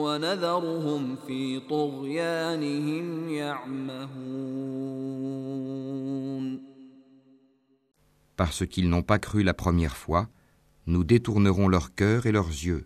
Speaker 1: ونذرهم في طغيانهم يعمهون
Speaker 2: Parce qu'ils n'ont pas cru la première fois, nous détournerons leur cœur et leurs yeux.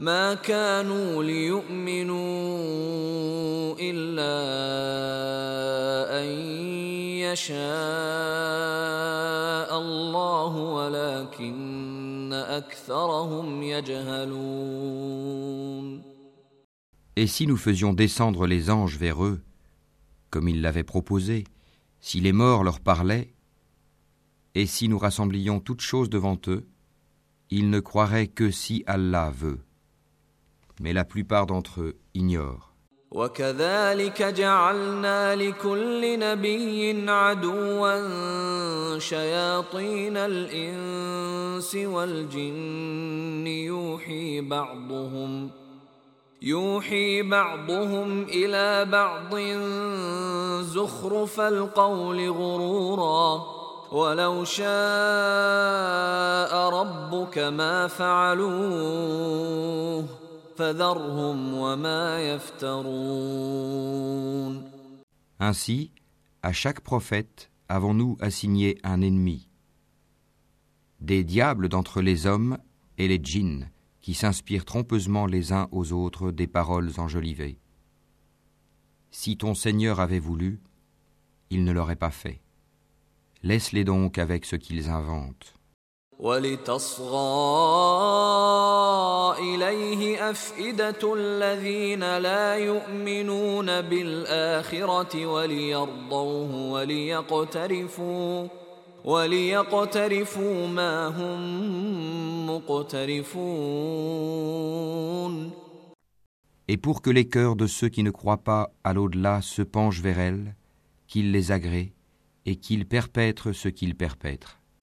Speaker 1: ما كانوا ليؤمنوا إلا أن يشاء الله ولكن أكثرهم يجهلون
Speaker 2: Et si nous faisions descendre les anges vers eux, comme ils l'avaient proposé, si les morts leur parlaient, et si nous rassemblions toutes choses devant eux, ils ne croiraient que si Allah veut. Mais la plupart d'entre eux ignorent.
Speaker 1: وكذلك جعلنا لكل نبي عدوا شياطين الإنس والجن يوحي بعضهم يوحي بعضهم إلى بعض زخرف القول غرورا ولو شاء ربك ما فعلوه
Speaker 2: Ainsi, à chaque prophète avons-nous assigné un ennemi. Des diables d'entre les hommes et les djinns qui s'inspirent trompeusement les uns aux autres des paroles enjolivées. Si ton Seigneur avait voulu, il ne l'aurait pas fait. Laisse-les donc avec ce qu'ils inventent.
Speaker 1: ولتصغى إليه أفئدة الذين لا يؤمنون بالآخرة وليرضوه وليقترفوا وليقترفوا ما هم مقترفون
Speaker 2: Et pour que les cœurs de ceux qui ne croient pas à l'au-delà se penchent vers elle, qu'ils les agréent et qu'ils perpètrent ce qu'ils perpètrent.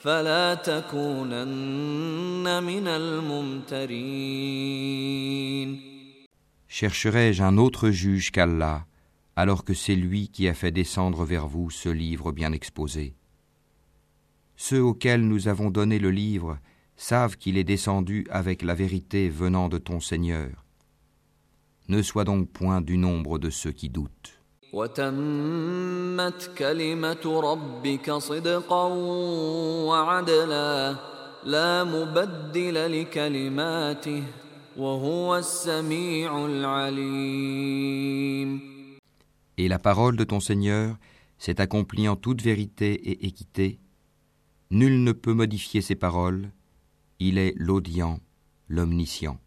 Speaker 1: فلا تكونن من الممترين
Speaker 2: Chercherai-je un autre juge qu'Allah, alors que c'est lui qui a fait descendre vers vous ce livre bien exposé Ceux auxquels nous avons donné le livre savent qu'il est descendu avec la vérité venant de ton Seigneur. Ne sois donc point du nombre de ceux qui doutent. Et la parole de ton Seigneur s'est accomplie en toute vérité et équité. Nul ne peut modifier ses paroles. Il est l'audient, l'omniscient.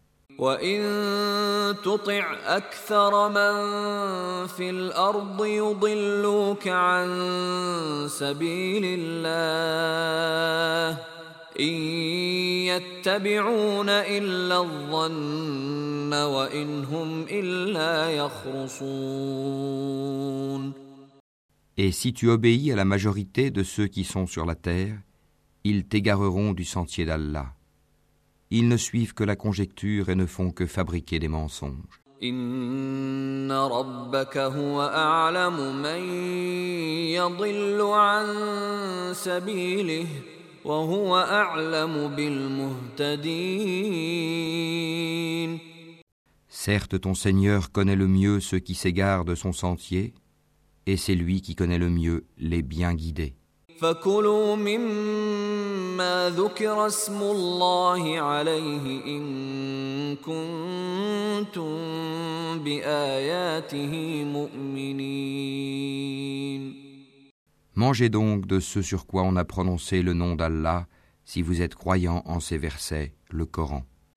Speaker 1: Et
Speaker 2: si tu obéis à la majorité de ceux qui sont sur la terre, ils t'égareront du sentier d'Allah. Ils ne suivent que la conjecture et ne font que fabriquer des mensonges. Certes, ton Seigneur connaît le mieux ceux qui s'égarent de son sentier, et c'est lui qui connaît le mieux les bien guidés. Mangez donc de ce sur quoi on a prononcé le nom d'Allah, si vous êtes croyants en ces versets, le Coran.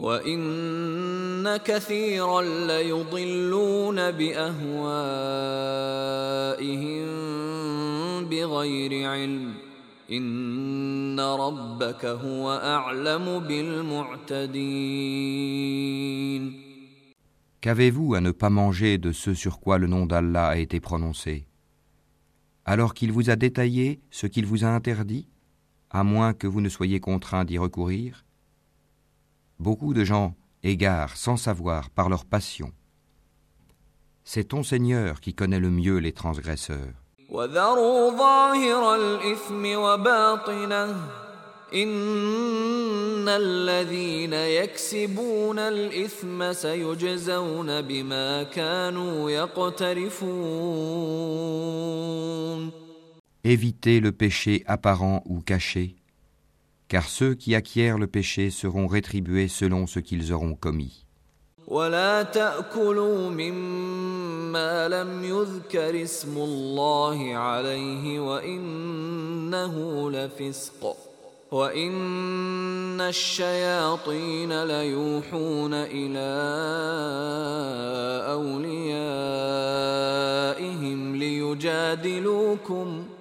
Speaker 1: وإن كثيرا ليضلون بأهوائهم بغير علم إن ربك هو أعلم بالمعتدين
Speaker 2: Qu'avez-vous à ne pas manger de ce sur quoi le nom d'Allah a été prononcé Alors qu'il vous a détaillé ce qu'il vous a interdit, à moins que vous ne soyez contraint d'y recourir Beaucoup de gens égarent sans savoir par leur passion. C'est ton Seigneur qui connaît le mieux les transgresseurs. Évitez le péché apparent ou caché car ceux qui acquièrent le péché seront rétribués selon ce qu'ils auront commis.
Speaker 1: ولا تأكلوا مما لم يذكر اسم الله عليه وإنه لفسق وإن الشياطين ليوحون إلى أوليائهم ليجادلوكم ۖ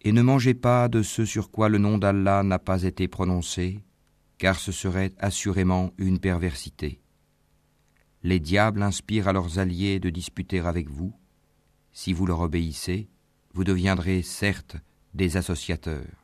Speaker 1: Et
Speaker 2: ne mangez pas de ce sur quoi le nom d'Allah n'a pas été prononcé, car ce serait assurément une perversité. Les diables inspirent à leurs alliés de disputer avec vous. Si vous leur obéissez, vous deviendrez certes des associateurs.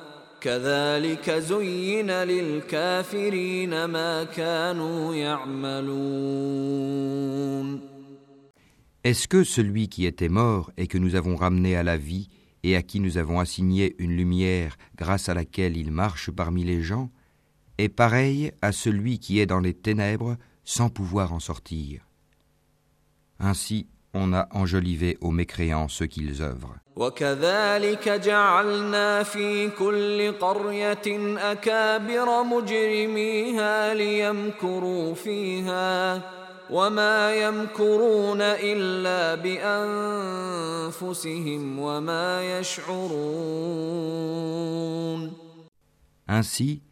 Speaker 1: كذلك زين للكافرين ما كانوا يعملون
Speaker 2: Est-ce que celui qui était mort et que nous avons ramené à la vie et à qui nous avons assigné une lumière grâce à laquelle il marche parmi les gens est pareil à celui qui est dans les ténèbres sans pouvoir en sortir Ainsi, on a enjolivé aux mécréants ce qu'ils œuvrent. Ainsi,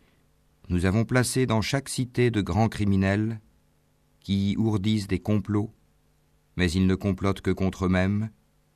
Speaker 2: nous avons placé dans chaque cité de grands criminels qui ourdissent des complots, mais ils ne complotent que contre eux-mêmes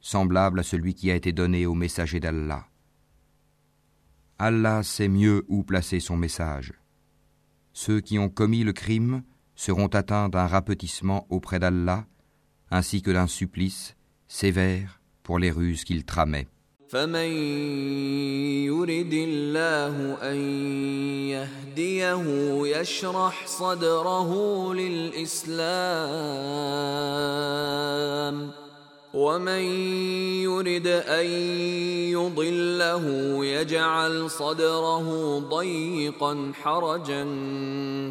Speaker 2: semblable à celui qui a été donné au messager d'Allah. Allah sait mieux où placer son message. Ceux qui ont commis le crime seront atteints d'un rapetissement auprès d'Allah, ainsi que d'un supplice sévère pour les ruses qu'ils tramaient.
Speaker 1: ومن يرد أن يضله يجعل صدره ضيقا حرجا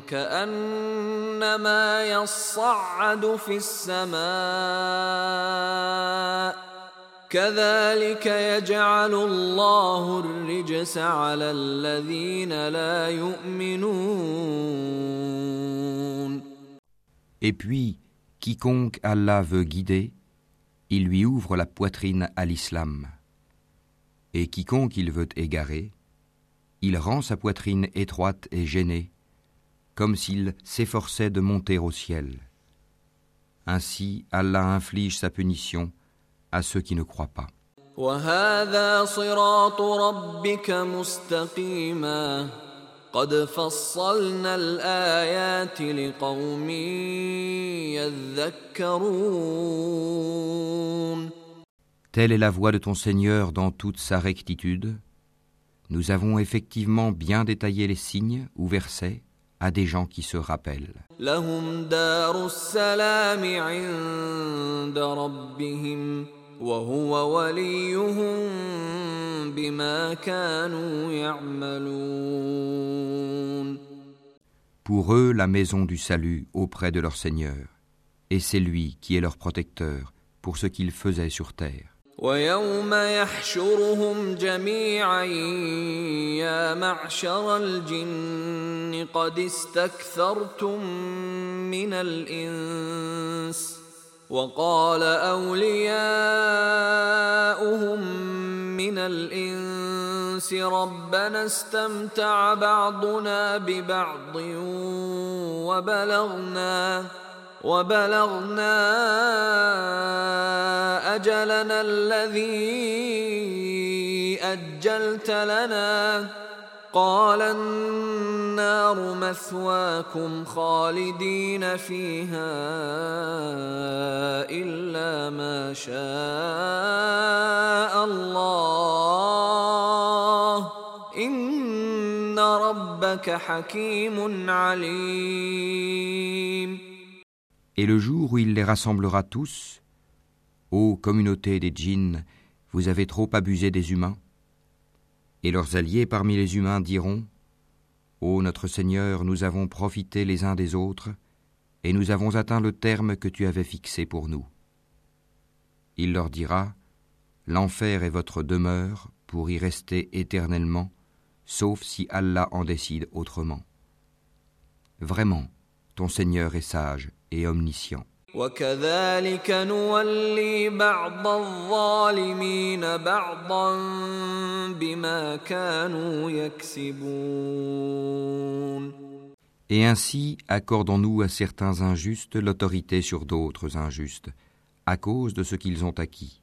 Speaker 1: كأنما يصعد في السماء كذلك يجعل الله الرجس على الذين لا يؤمنون.
Speaker 2: Et puis, quiconque Allah veut guider, il lui ouvre la poitrine à l'islam. Et quiconque il veut égarer, il rend sa poitrine étroite et gênée, comme s'il s'efforçait de monter au ciel. Ainsi Allah inflige sa punition à ceux qui ne croient pas.
Speaker 1: Tel
Speaker 2: Telle est la voix de ton Seigneur dans toute sa rectitude. Nous avons effectivement bien détaillé les signes ou versets à des gens qui se rappellent. Pour eux, la maison du salut auprès de leur Seigneur, et c'est lui qui est leur protecteur pour ce qu'ils faisaient sur terre.
Speaker 1: وقال أولياؤهم من الإنس ربنا استمتع بعضنا ببعض وبلغنا وبلغنا أجلنا الذي أجلت لنا قال النار مثواكم خالدين فيها إلا ما شاء الله إن ربك حكيم عليم
Speaker 2: Et le jour où il les rassemblera tous, ô communauté des djinns, vous avez trop abusé des humains et leurs alliés parmi les humains diront Ô notre Seigneur, nous avons profité les uns des autres, et nous avons atteint le terme que tu avais fixé pour nous. Il leur dira L'enfer est votre demeure pour y rester éternellement, sauf si Allah en décide autrement. Vraiment, ton Seigneur est sage et omniscient.
Speaker 1: وكذلك نولي بعض الظالمين بعضا بما كانوا يكسبون
Speaker 2: Et ainsi accordons-nous à certains injustes l'autorité sur d'autres injustes, à cause de ce qu'ils ont acquis.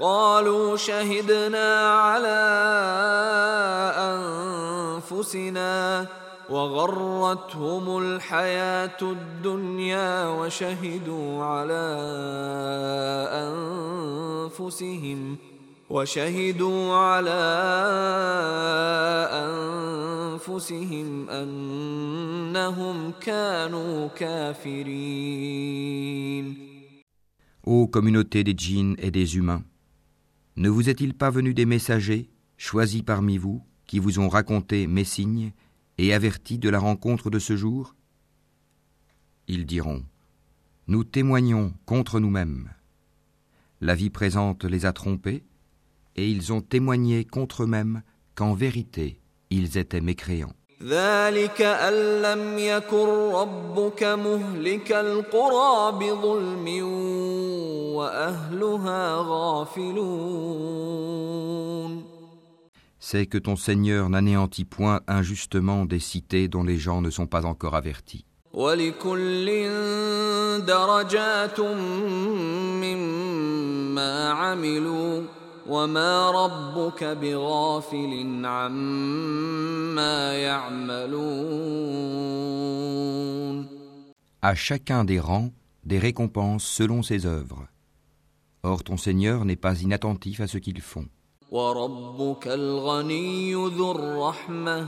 Speaker 1: قالوا شهدنا على أنفسنا وغرتهم الحياة الدنيا وشهدوا على أنفسهم وشهدوا على أنفسهم أنهم كانوا كافرين.
Speaker 2: Ô communauté des djinns et des humains, ne vous est-il pas venu des messagers, choisis parmi vous, qui vous ont raconté mes signes et avertis de la rencontre de ce jour? Ils diront, Nous témoignons contre nous-mêmes. La vie présente les a trompés, et ils ont témoigné contre eux-mêmes qu'en vérité ils étaient mécréants.
Speaker 1: ذلك أن لم يكن ربك مهلك القرى بظلم وأهلها غافلون
Speaker 2: C'est que ton Seigneur n'anéantit point injustement des cités dont les gens ne sont pas encore avertis.
Speaker 1: ولكل درجات مما عملوا وما ربك بغافل عما يعملون
Speaker 2: À chacun des rangs, des récompenses selon ses œuvres. Or ton Seigneur n'est pas inattentif à ce qu'ils font.
Speaker 1: وربك الغني ذو الرحمة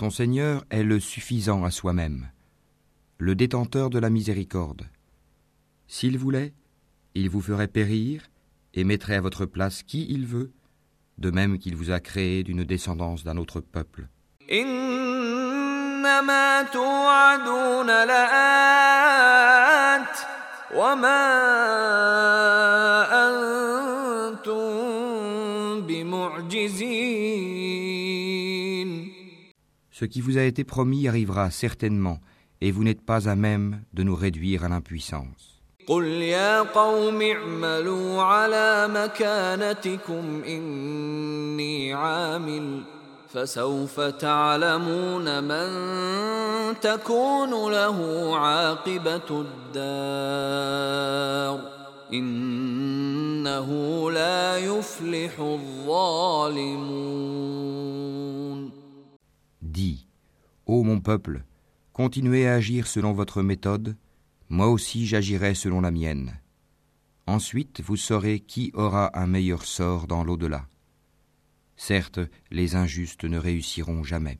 Speaker 2: Ton Seigneur est le suffisant à soi-même, le détenteur de la miséricorde. S'il voulait, il vous ferait périr et mettrait à votre place qui il veut, de même qu'il vous a créé d'une descendance d'un autre peuple.
Speaker 1: إنما توعدون لآت وما
Speaker 2: Ce qui vous a été promis arrivera certainement, et vous n'êtes pas à même de nous réduire à l'impuissance.
Speaker 1: قل يا قوم اعملوا على مكانتكم إني عامل فسوف تعلمون من تكون له عاقبة الدار إنه لا يفلح الظالمون
Speaker 2: Dis, ô mon peuple, continuez à agir selon votre méthode, moi aussi j'agirai selon la mienne. Ensuite vous saurez qui aura un meilleur sort dans l'au-delà. Certes, les injustes ne réussiront jamais.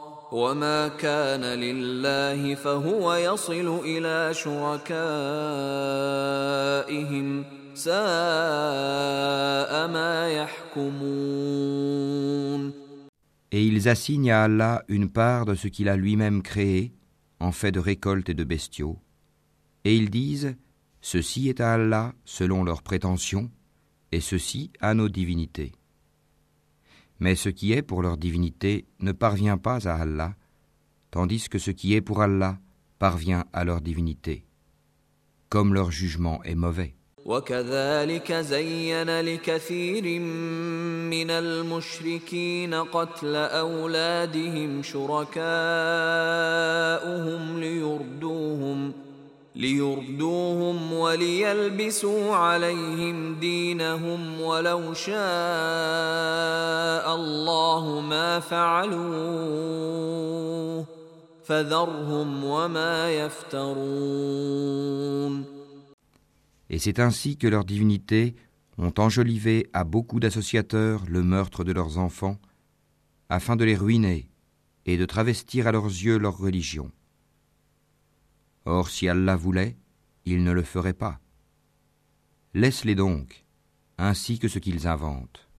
Speaker 1: وما كان لله فهو يصل إلى شركائهم ساء ما يحكمون
Speaker 2: Et ils assignent à Allah une part de ce qu'il a lui-même créé, en fait de récolte et de bestiaux, et ils disent Ceci est à Allah selon leurs prétentions, et ceci à nos divinités. Mais ce qui est pour leur divinité ne parvient pas à Allah, tandis que ce qui est pour Allah parvient à leur divinité, comme leur jugement est mauvais.
Speaker 1: وكذلك زين لكثير من المشركين قتل اولادهم شركاؤهم ليردوهم ليردوهم وليلبسوا عليهم دينهم ولو شاء الله ما فعلوه فذرهم وما يفترون
Speaker 2: Et c'est ainsi que leurs divinités ont enjolivé à beaucoup d'associateurs le meurtre de leurs enfants, afin de les ruiner et de travestir à leurs yeux leur religion. Or, si Allah voulait, il ne le ferait pas. Laisse-les donc, ainsi que ce qu'ils inventent.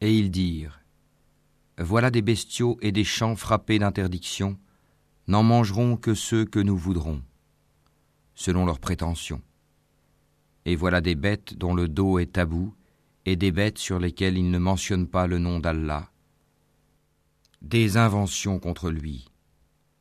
Speaker 1: Et
Speaker 2: ils dirent Voilà des bestiaux et des champs frappés d'interdiction, n'en mangeront que ceux que nous voudrons, selon leurs prétentions. Et voilà des bêtes dont le dos est tabou, et des bêtes sur lesquelles ils ne mentionnent pas le nom d'Allah, des inventions contre lui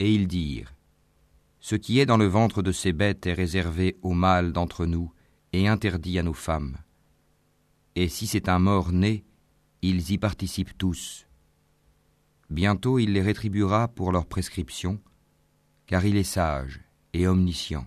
Speaker 1: et
Speaker 2: ils dirent Ce qui est dans le ventre de ces bêtes est réservé aux mâles d'entre nous et interdit à nos femmes. Et si c'est un mort né, ils y participent tous. Bientôt il les rétribuera pour leur prescription, car il est sage et omniscient.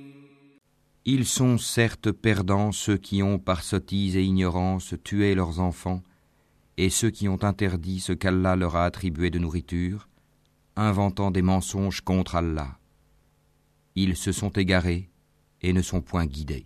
Speaker 2: Ils sont certes perdants ceux qui ont par sottise et ignorance tué leurs enfants, et ceux qui ont interdit ce qu'Allah leur a attribué de nourriture, inventant des mensonges contre Allah. Ils se sont égarés et ne sont point guidés.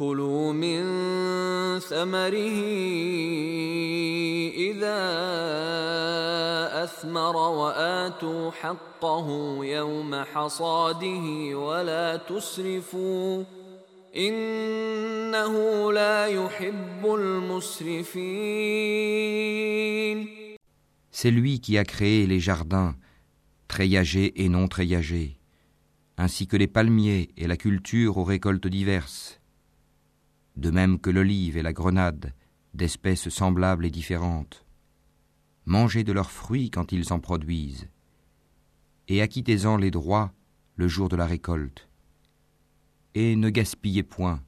Speaker 1: كلوا من ثمره إذا أثمر وآتوا حقه يوم حصاده ولا تسرفوا إنه لا يحب المسرفين
Speaker 2: C'est lui qui a créé les jardins, treillagés et non treillagés, ainsi que les palmiers et la culture aux récoltes diverses de même que l'olive et la grenade, d'espèces semblables et différentes. Mangez de leurs fruits quand ils en produisent, et acquittez-en les droits le jour de la récolte. Et ne gaspillez point,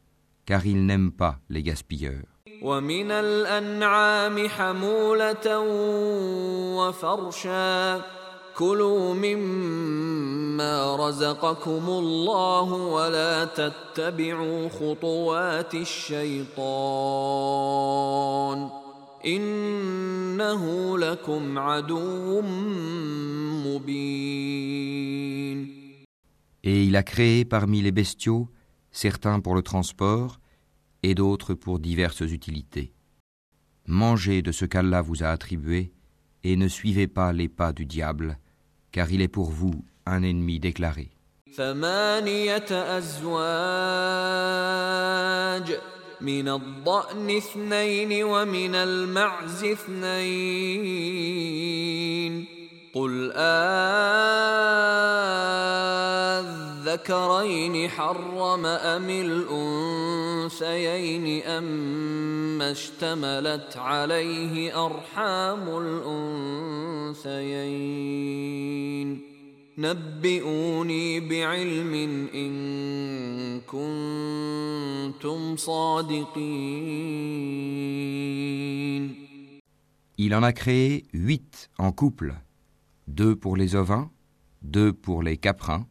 Speaker 2: car il n'aime pas les gaspilleurs.
Speaker 1: ومن الأنعام حمولة وفرشا كلوا مما رزقكم الله ولا تتبعوا خطوات الشيطان إنه لكم عدو مبين
Speaker 2: Et il a créé parmi les bestiaux certains pour le transport et d'autres pour diverses utilités. Mangez de ce qu'Allah vous a attribué et ne suivez pas les pas du diable, car il est pour vous un ennemi déclaré.
Speaker 1: الذكرين حرم أم الأنثيين أما اشتملت عليه أرحام الأنثيين نبئوني بعلم إن كنتم صادقين
Speaker 2: Il en a créé huit en couple, deux pour les ovins, deux pour les caprins,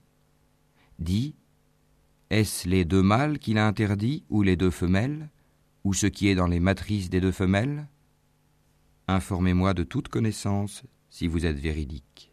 Speaker 2: dit Est-ce les deux mâles qu'il a interdits ou les deux femelles ou ce qui est dans les matrices des deux femelles? Informez-moi de toute connaissance si vous êtes véridique.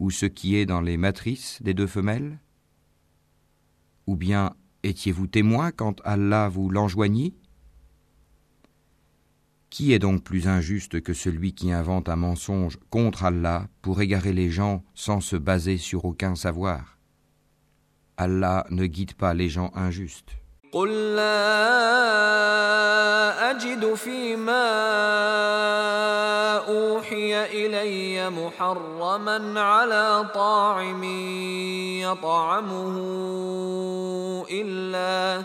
Speaker 2: ou ce qui est dans les matrices des deux femelles? Ou bien étiez-vous témoin quand Allah vous l'enjoignit? Qui est donc plus injuste que celui qui invente un mensonge contre Allah pour égarer les gens sans se baser sur aucun savoir? Allah ne guide pas les gens injustes.
Speaker 1: قل لا أجد فيما أوحي إلي محرما على طاعم يطعمه إلا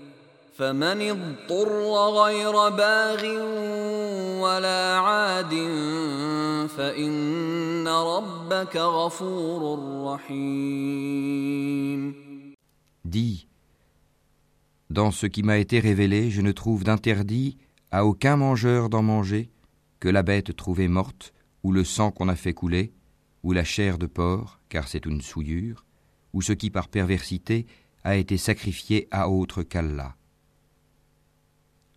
Speaker 1: فمن اضطر غير باغ ولا عاد فإن ربك غفور رحيم
Speaker 2: Dis, dans ce qui m'a été révélé, je ne trouve d'interdit à aucun mangeur d'en manger que la bête trouvée morte, ou le sang qu'on a fait couler, ou la chair de porc, car c'est une souillure, ou ce qui par perversité a été sacrifié à autre qu'Allah.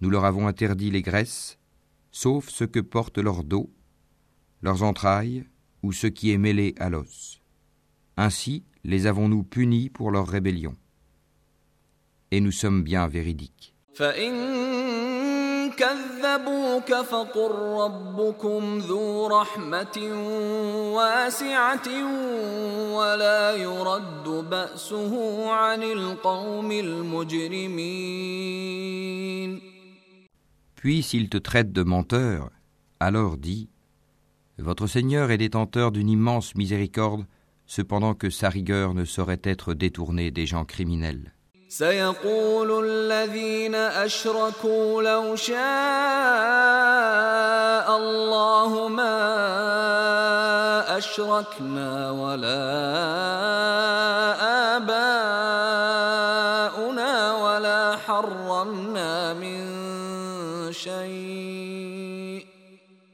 Speaker 2: nous leur avons interdit les graisses, sauf ce que porte leur dos, leurs entrailles ou ce qui est mêlé à l'os. Ainsi les avons-nous punis pour leur rébellion. Et nous sommes bien véridiques. Puis s'il te traite de menteur, alors dis Votre Seigneur est détenteur d'une immense miséricorde, cependant que sa rigueur ne saurait être détournée des gens criminels.
Speaker 1: سيقول الذين أشركوا لو شاء الله ما أشركنا ولا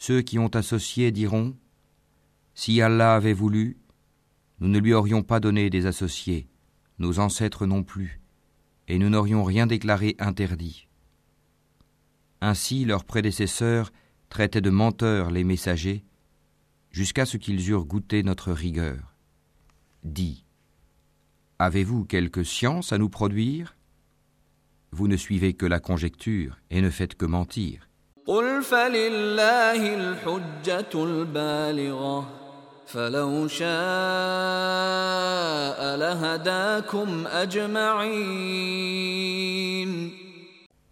Speaker 2: Ceux qui ont associé diront Si Allah avait voulu, nous ne lui aurions pas donné des associés, nos ancêtres non plus et nous n'aurions rien déclaré interdit. Ainsi leurs prédécesseurs traitaient de menteurs les messagers, jusqu'à ce qu'ils eurent goûté notre rigueur. Dis, avez-vous quelque science à nous produire? Vous ne suivez que la conjecture et ne faites que mentir.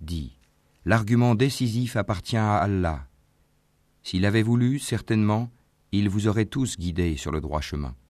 Speaker 2: Dit, l'argument décisif appartient à Allah. S'il avait voulu, certainement, il vous aurait tous guidés sur le droit chemin.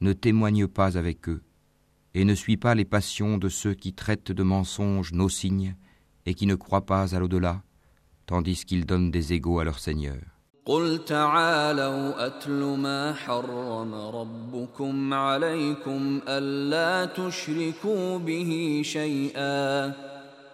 Speaker 2: ne témoigne pas avec eux, et ne suis pas les passions de ceux qui traitent de mensonges nos signes et qui ne croient pas à l'au-delà, tandis qu'ils donnent des égaux à leur Seigneur.
Speaker 1: ألا تشركوا به شيئا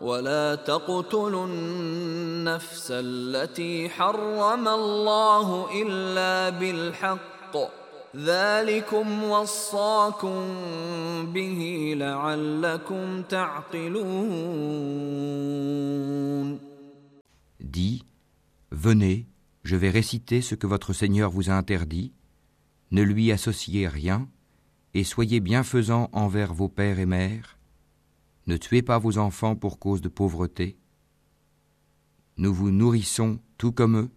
Speaker 1: ولا تقتلوا النفس التي حرم الله إلا بالحق ذلكم وصاكم به لعلكم تعقلون
Speaker 2: Dis, venez, je vais réciter ce que votre Seigneur vous a interdit, ne lui associez rien, et soyez bienfaisants envers vos pères et mères, ne tuez pas vos enfants pour cause de pauvreté. Nous vous nourrissons tout comme eux.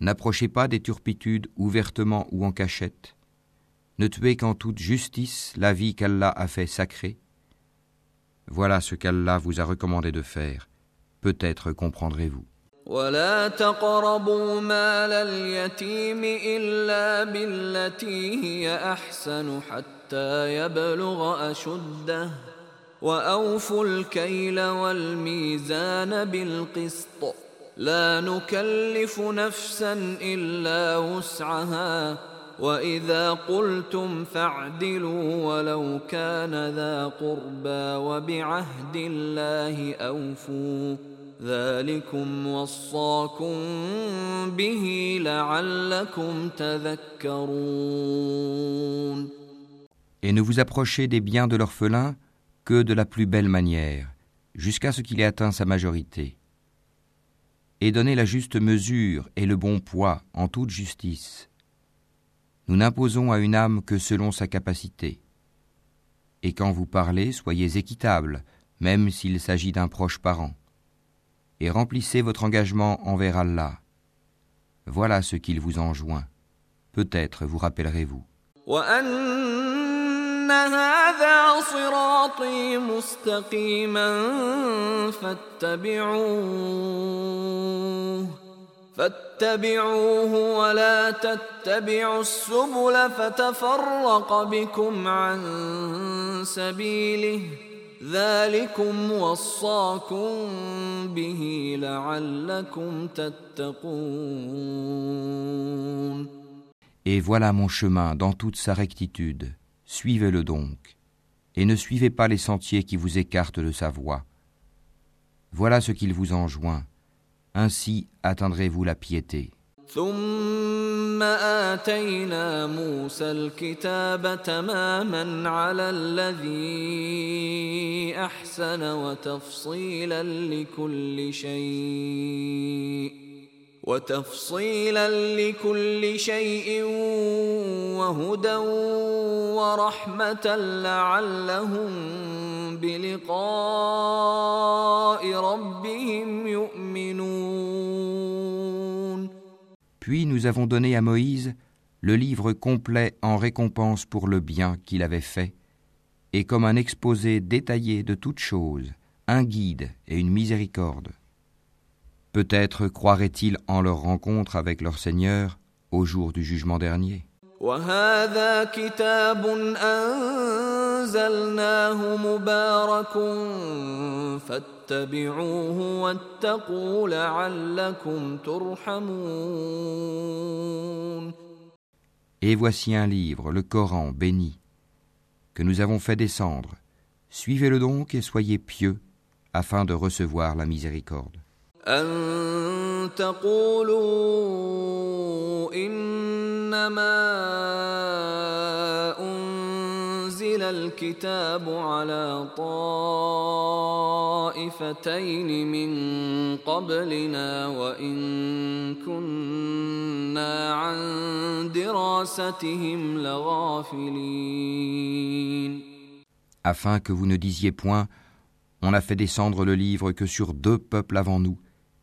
Speaker 2: N'approchez pas des turpitudes ouvertement ou en cachette. Ne tuez qu'en toute justice la vie qu'Allah a fait sacrée. Voilà ce qu'Allah vous a recommandé de faire. Peut-être comprendrez-vous.
Speaker 1: وأوفوا الكيل والميزان بالقسط. لا نكلف نفسا إلا وسعها. وإذا قلتم فاعدلوا ولو كان ذا قربى وبعهد الله أوفوا. ذلكم وصاكم به لعلكم تذكرون.
Speaker 2: Et ne vous approchez des biens de l'orphelin que de la plus belle manière, jusqu'à ce qu'il ait atteint sa majorité. Et donnez la juste mesure et le bon poids en toute justice. Nous n'imposons à une âme que selon sa capacité. Et quand vous parlez, soyez équitable, même s'il s'agit d'un proche parent. Et remplissez votre engagement envers Allah. Voilà ce qu'il vous enjoint. Peut-être vous rappellerez-vous.
Speaker 1: ان هذا صراطي مستقيما فاتبعوه فاتبعوه ولا تتبعوا السبل فتفرق بكم عن سبيله ذلكم وصاكم به لعلكم تتقون
Speaker 2: Et voilà mon chemin dans toute sa rectitude. Suivez-le donc, et ne suivez pas les sentiers qui vous écartent de sa voie. Voilà ce qu'il vous enjoint. Ainsi atteindrez-vous la piété.
Speaker 1: ثم آتينا موسى الكتاب تماما على الذي أحسن وتفصيلا لكل شيء وتفصيلا لكل شيء وهدى ورحمة لعلهم بلقاء ربهم يؤمنون
Speaker 2: Puis nous avons donné à Moïse le livre complet en récompense pour le bien qu'il avait fait, et comme un exposé détaillé de toutes choses, un guide et une miséricorde. Peut-être croiraient-ils en leur rencontre avec leur Seigneur au jour du jugement dernier.
Speaker 1: وهذا كتاب أنزلناه مبارك فاتبعوه واتقوا لعلكم ترحمون
Speaker 2: Et voici un livre, le Coran béni, que nous avons fait descendre. Suivez-le donc et soyez pieux afin de recevoir la miséricorde.
Speaker 1: أن تقولوا إنما أنزل الكتاب على طائفتين من قبلنا وإن كنا عن دراستهم لغافلين
Speaker 2: Afin que vous ne disiez point, on a fait descendre le livre que sur deux peuples avant nous,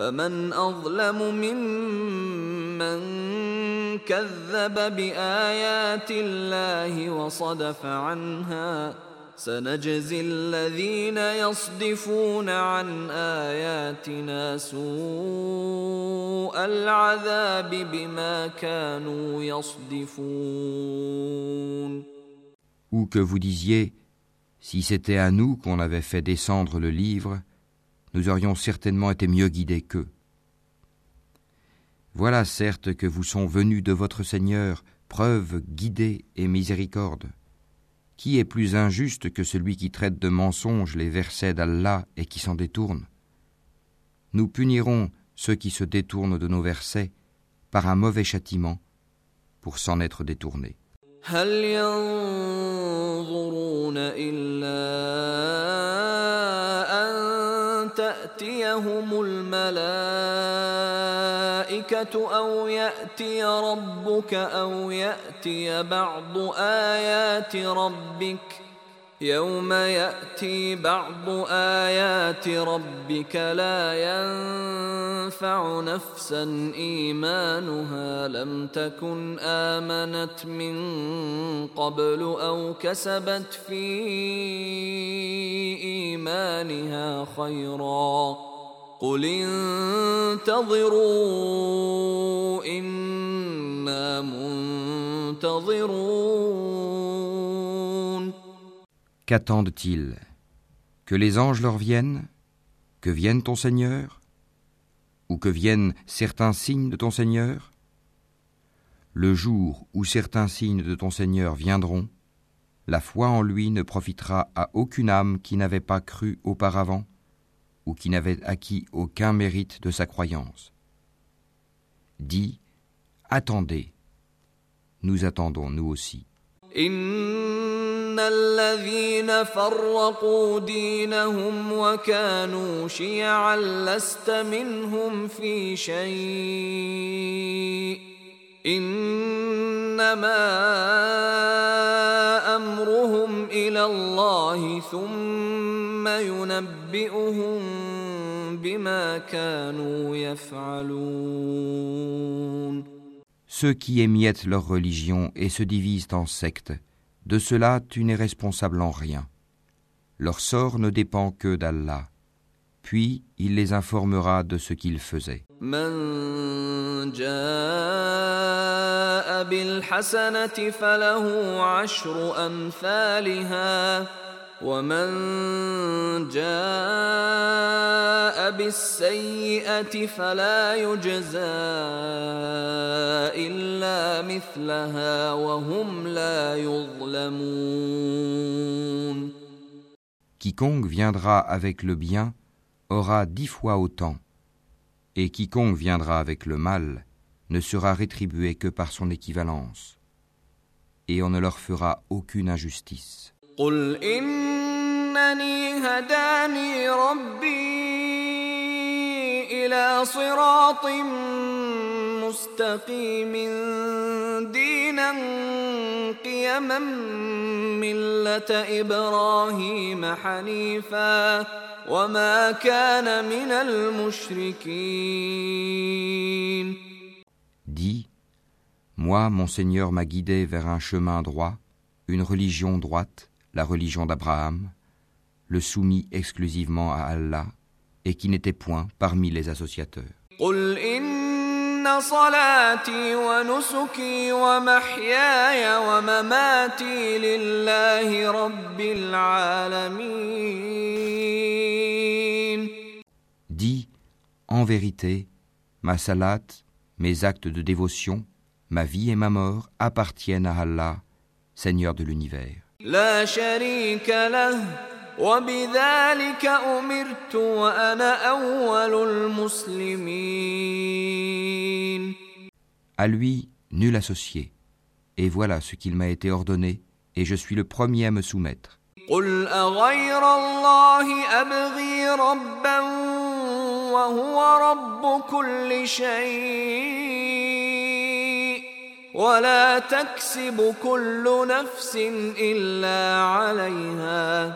Speaker 1: فمن أظلم ممن كذب بآيات الله وصدف عنها سنجزي الذين يصدفون عن آياتنا سوء العذاب بما كانوا يصدفون.
Speaker 2: Ou que vous disiez, si c'était à nous qu'on avait fait descendre le livre, nous aurions certainement été mieux guidés qu'eux. Voilà certes que vous sont venus de votre Seigneur preuves guidées et miséricorde. Qui est plus injuste que celui qui traite de mensonges les versets d'Allah et qui s'en détourne? Nous punirons ceux qui se détournent de nos versets par un mauvais châtiment pour s'en être détournés.
Speaker 1: تأتيهم الملائكة أو يأتي ربك أو يأتي بعض آيات ربك يوم يأتي بعض آيات ربك لا ينفع نفسا إيمانها لم تكن آمنت من قبل أو كسبت في إيمانها خيرا قل انتظروا انا منتظرون
Speaker 2: Qu'attendent-ils Que les anges leur viennent Que vienne ton Seigneur Ou que viennent certains signes de ton Seigneur Le jour où certains signes de ton Seigneur viendront, la foi en lui ne profitera à aucune âme qui n'avait pas cru auparavant ou qui n'avait acquis aucun mérite de sa croyance. Dis, attendez, nous attendons nous aussi.
Speaker 1: ان الذين فرقوا دينهم وكانوا شيعا لست منهم في شيء انما امرهم الى الله ثم ينبئهم بما كانوا يفعلون
Speaker 2: Ceux qui émiettent leur religion et se divisent en sectes, de cela tu n'es responsable en rien. Leur sort ne dépend que d'Allah. Puis il les informera de ce qu'ils faisaient.
Speaker 1: من جاء بالحسنة فله عشر أمثالها ومن جاء بالسيئة فلا يجزى إلا مثلها وهم لا يظلمون
Speaker 2: Quiconque viendra avec le bien aura dix fois autant, et quiconque viendra avec le mal ne sera rétribué que par son équivalence, et on ne leur fera aucune injustice.
Speaker 1: قل إنني هداني ربي إلى صراط مستقيم دينا قيما ملة إبراهيم حنيفا وما كان من المشركين
Speaker 2: Dis, moi, mon Seigneur m'a guidé vers un chemin droit, une religion droite, la religion d'Abraham, le soumis exclusivement à Allah, et qui n'était point parmi les associateurs.
Speaker 1: قل إن صلاتي ونسكي ومحياي ومماتي لله رب العالمين
Speaker 2: Dis, en vérité, ma salat, mes actes de dévotion, ma vie et ma mort appartiennent à Allah, Seigneur de l'univers.
Speaker 1: لا شريك له وبذلك أمرت وأنا أول المسلمين
Speaker 2: À lui, nul associé. Et voilà ce qu'il m'a été ordonné, et je suis le premier à me soumettre.
Speaker 1: قل أغير الله أبغي ربا وهو رب كل شيء ولا تكسب كل نفس إلا عليها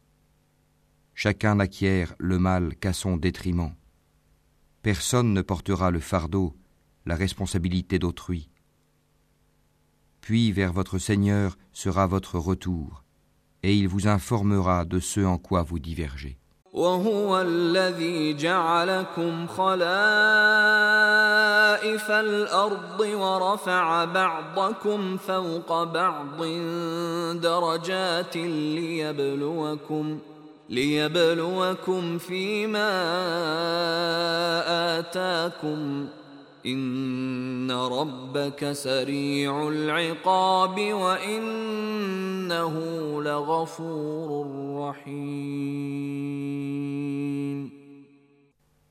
Speaker 2: Chacun n'acquiert le mal qu'à son détriment. Personne ne portera le fardeau, la responsabilité d'autrui. Puis vers votre Seigneur sera votre retour, et il vous informera de ce en quoi vous divergez.
Speaker 1: وهو الذي جعلكم خلائف الأرض ورفع بعضكم فوق بعض درجات ليبلوكم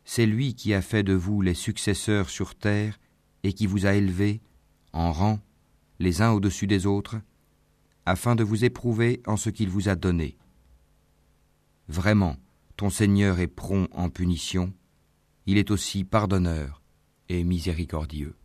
Speaker 2: C'est lui qui a fait de vous les successeurs sur terre et qui vous a élevés en rang les uns au-dessus des autres afin de vous éprouver en ce qu'il vous a donné. Vraiment, ton Seigneur est prompt en punition, il est aussi pardonneur et miséricordieux.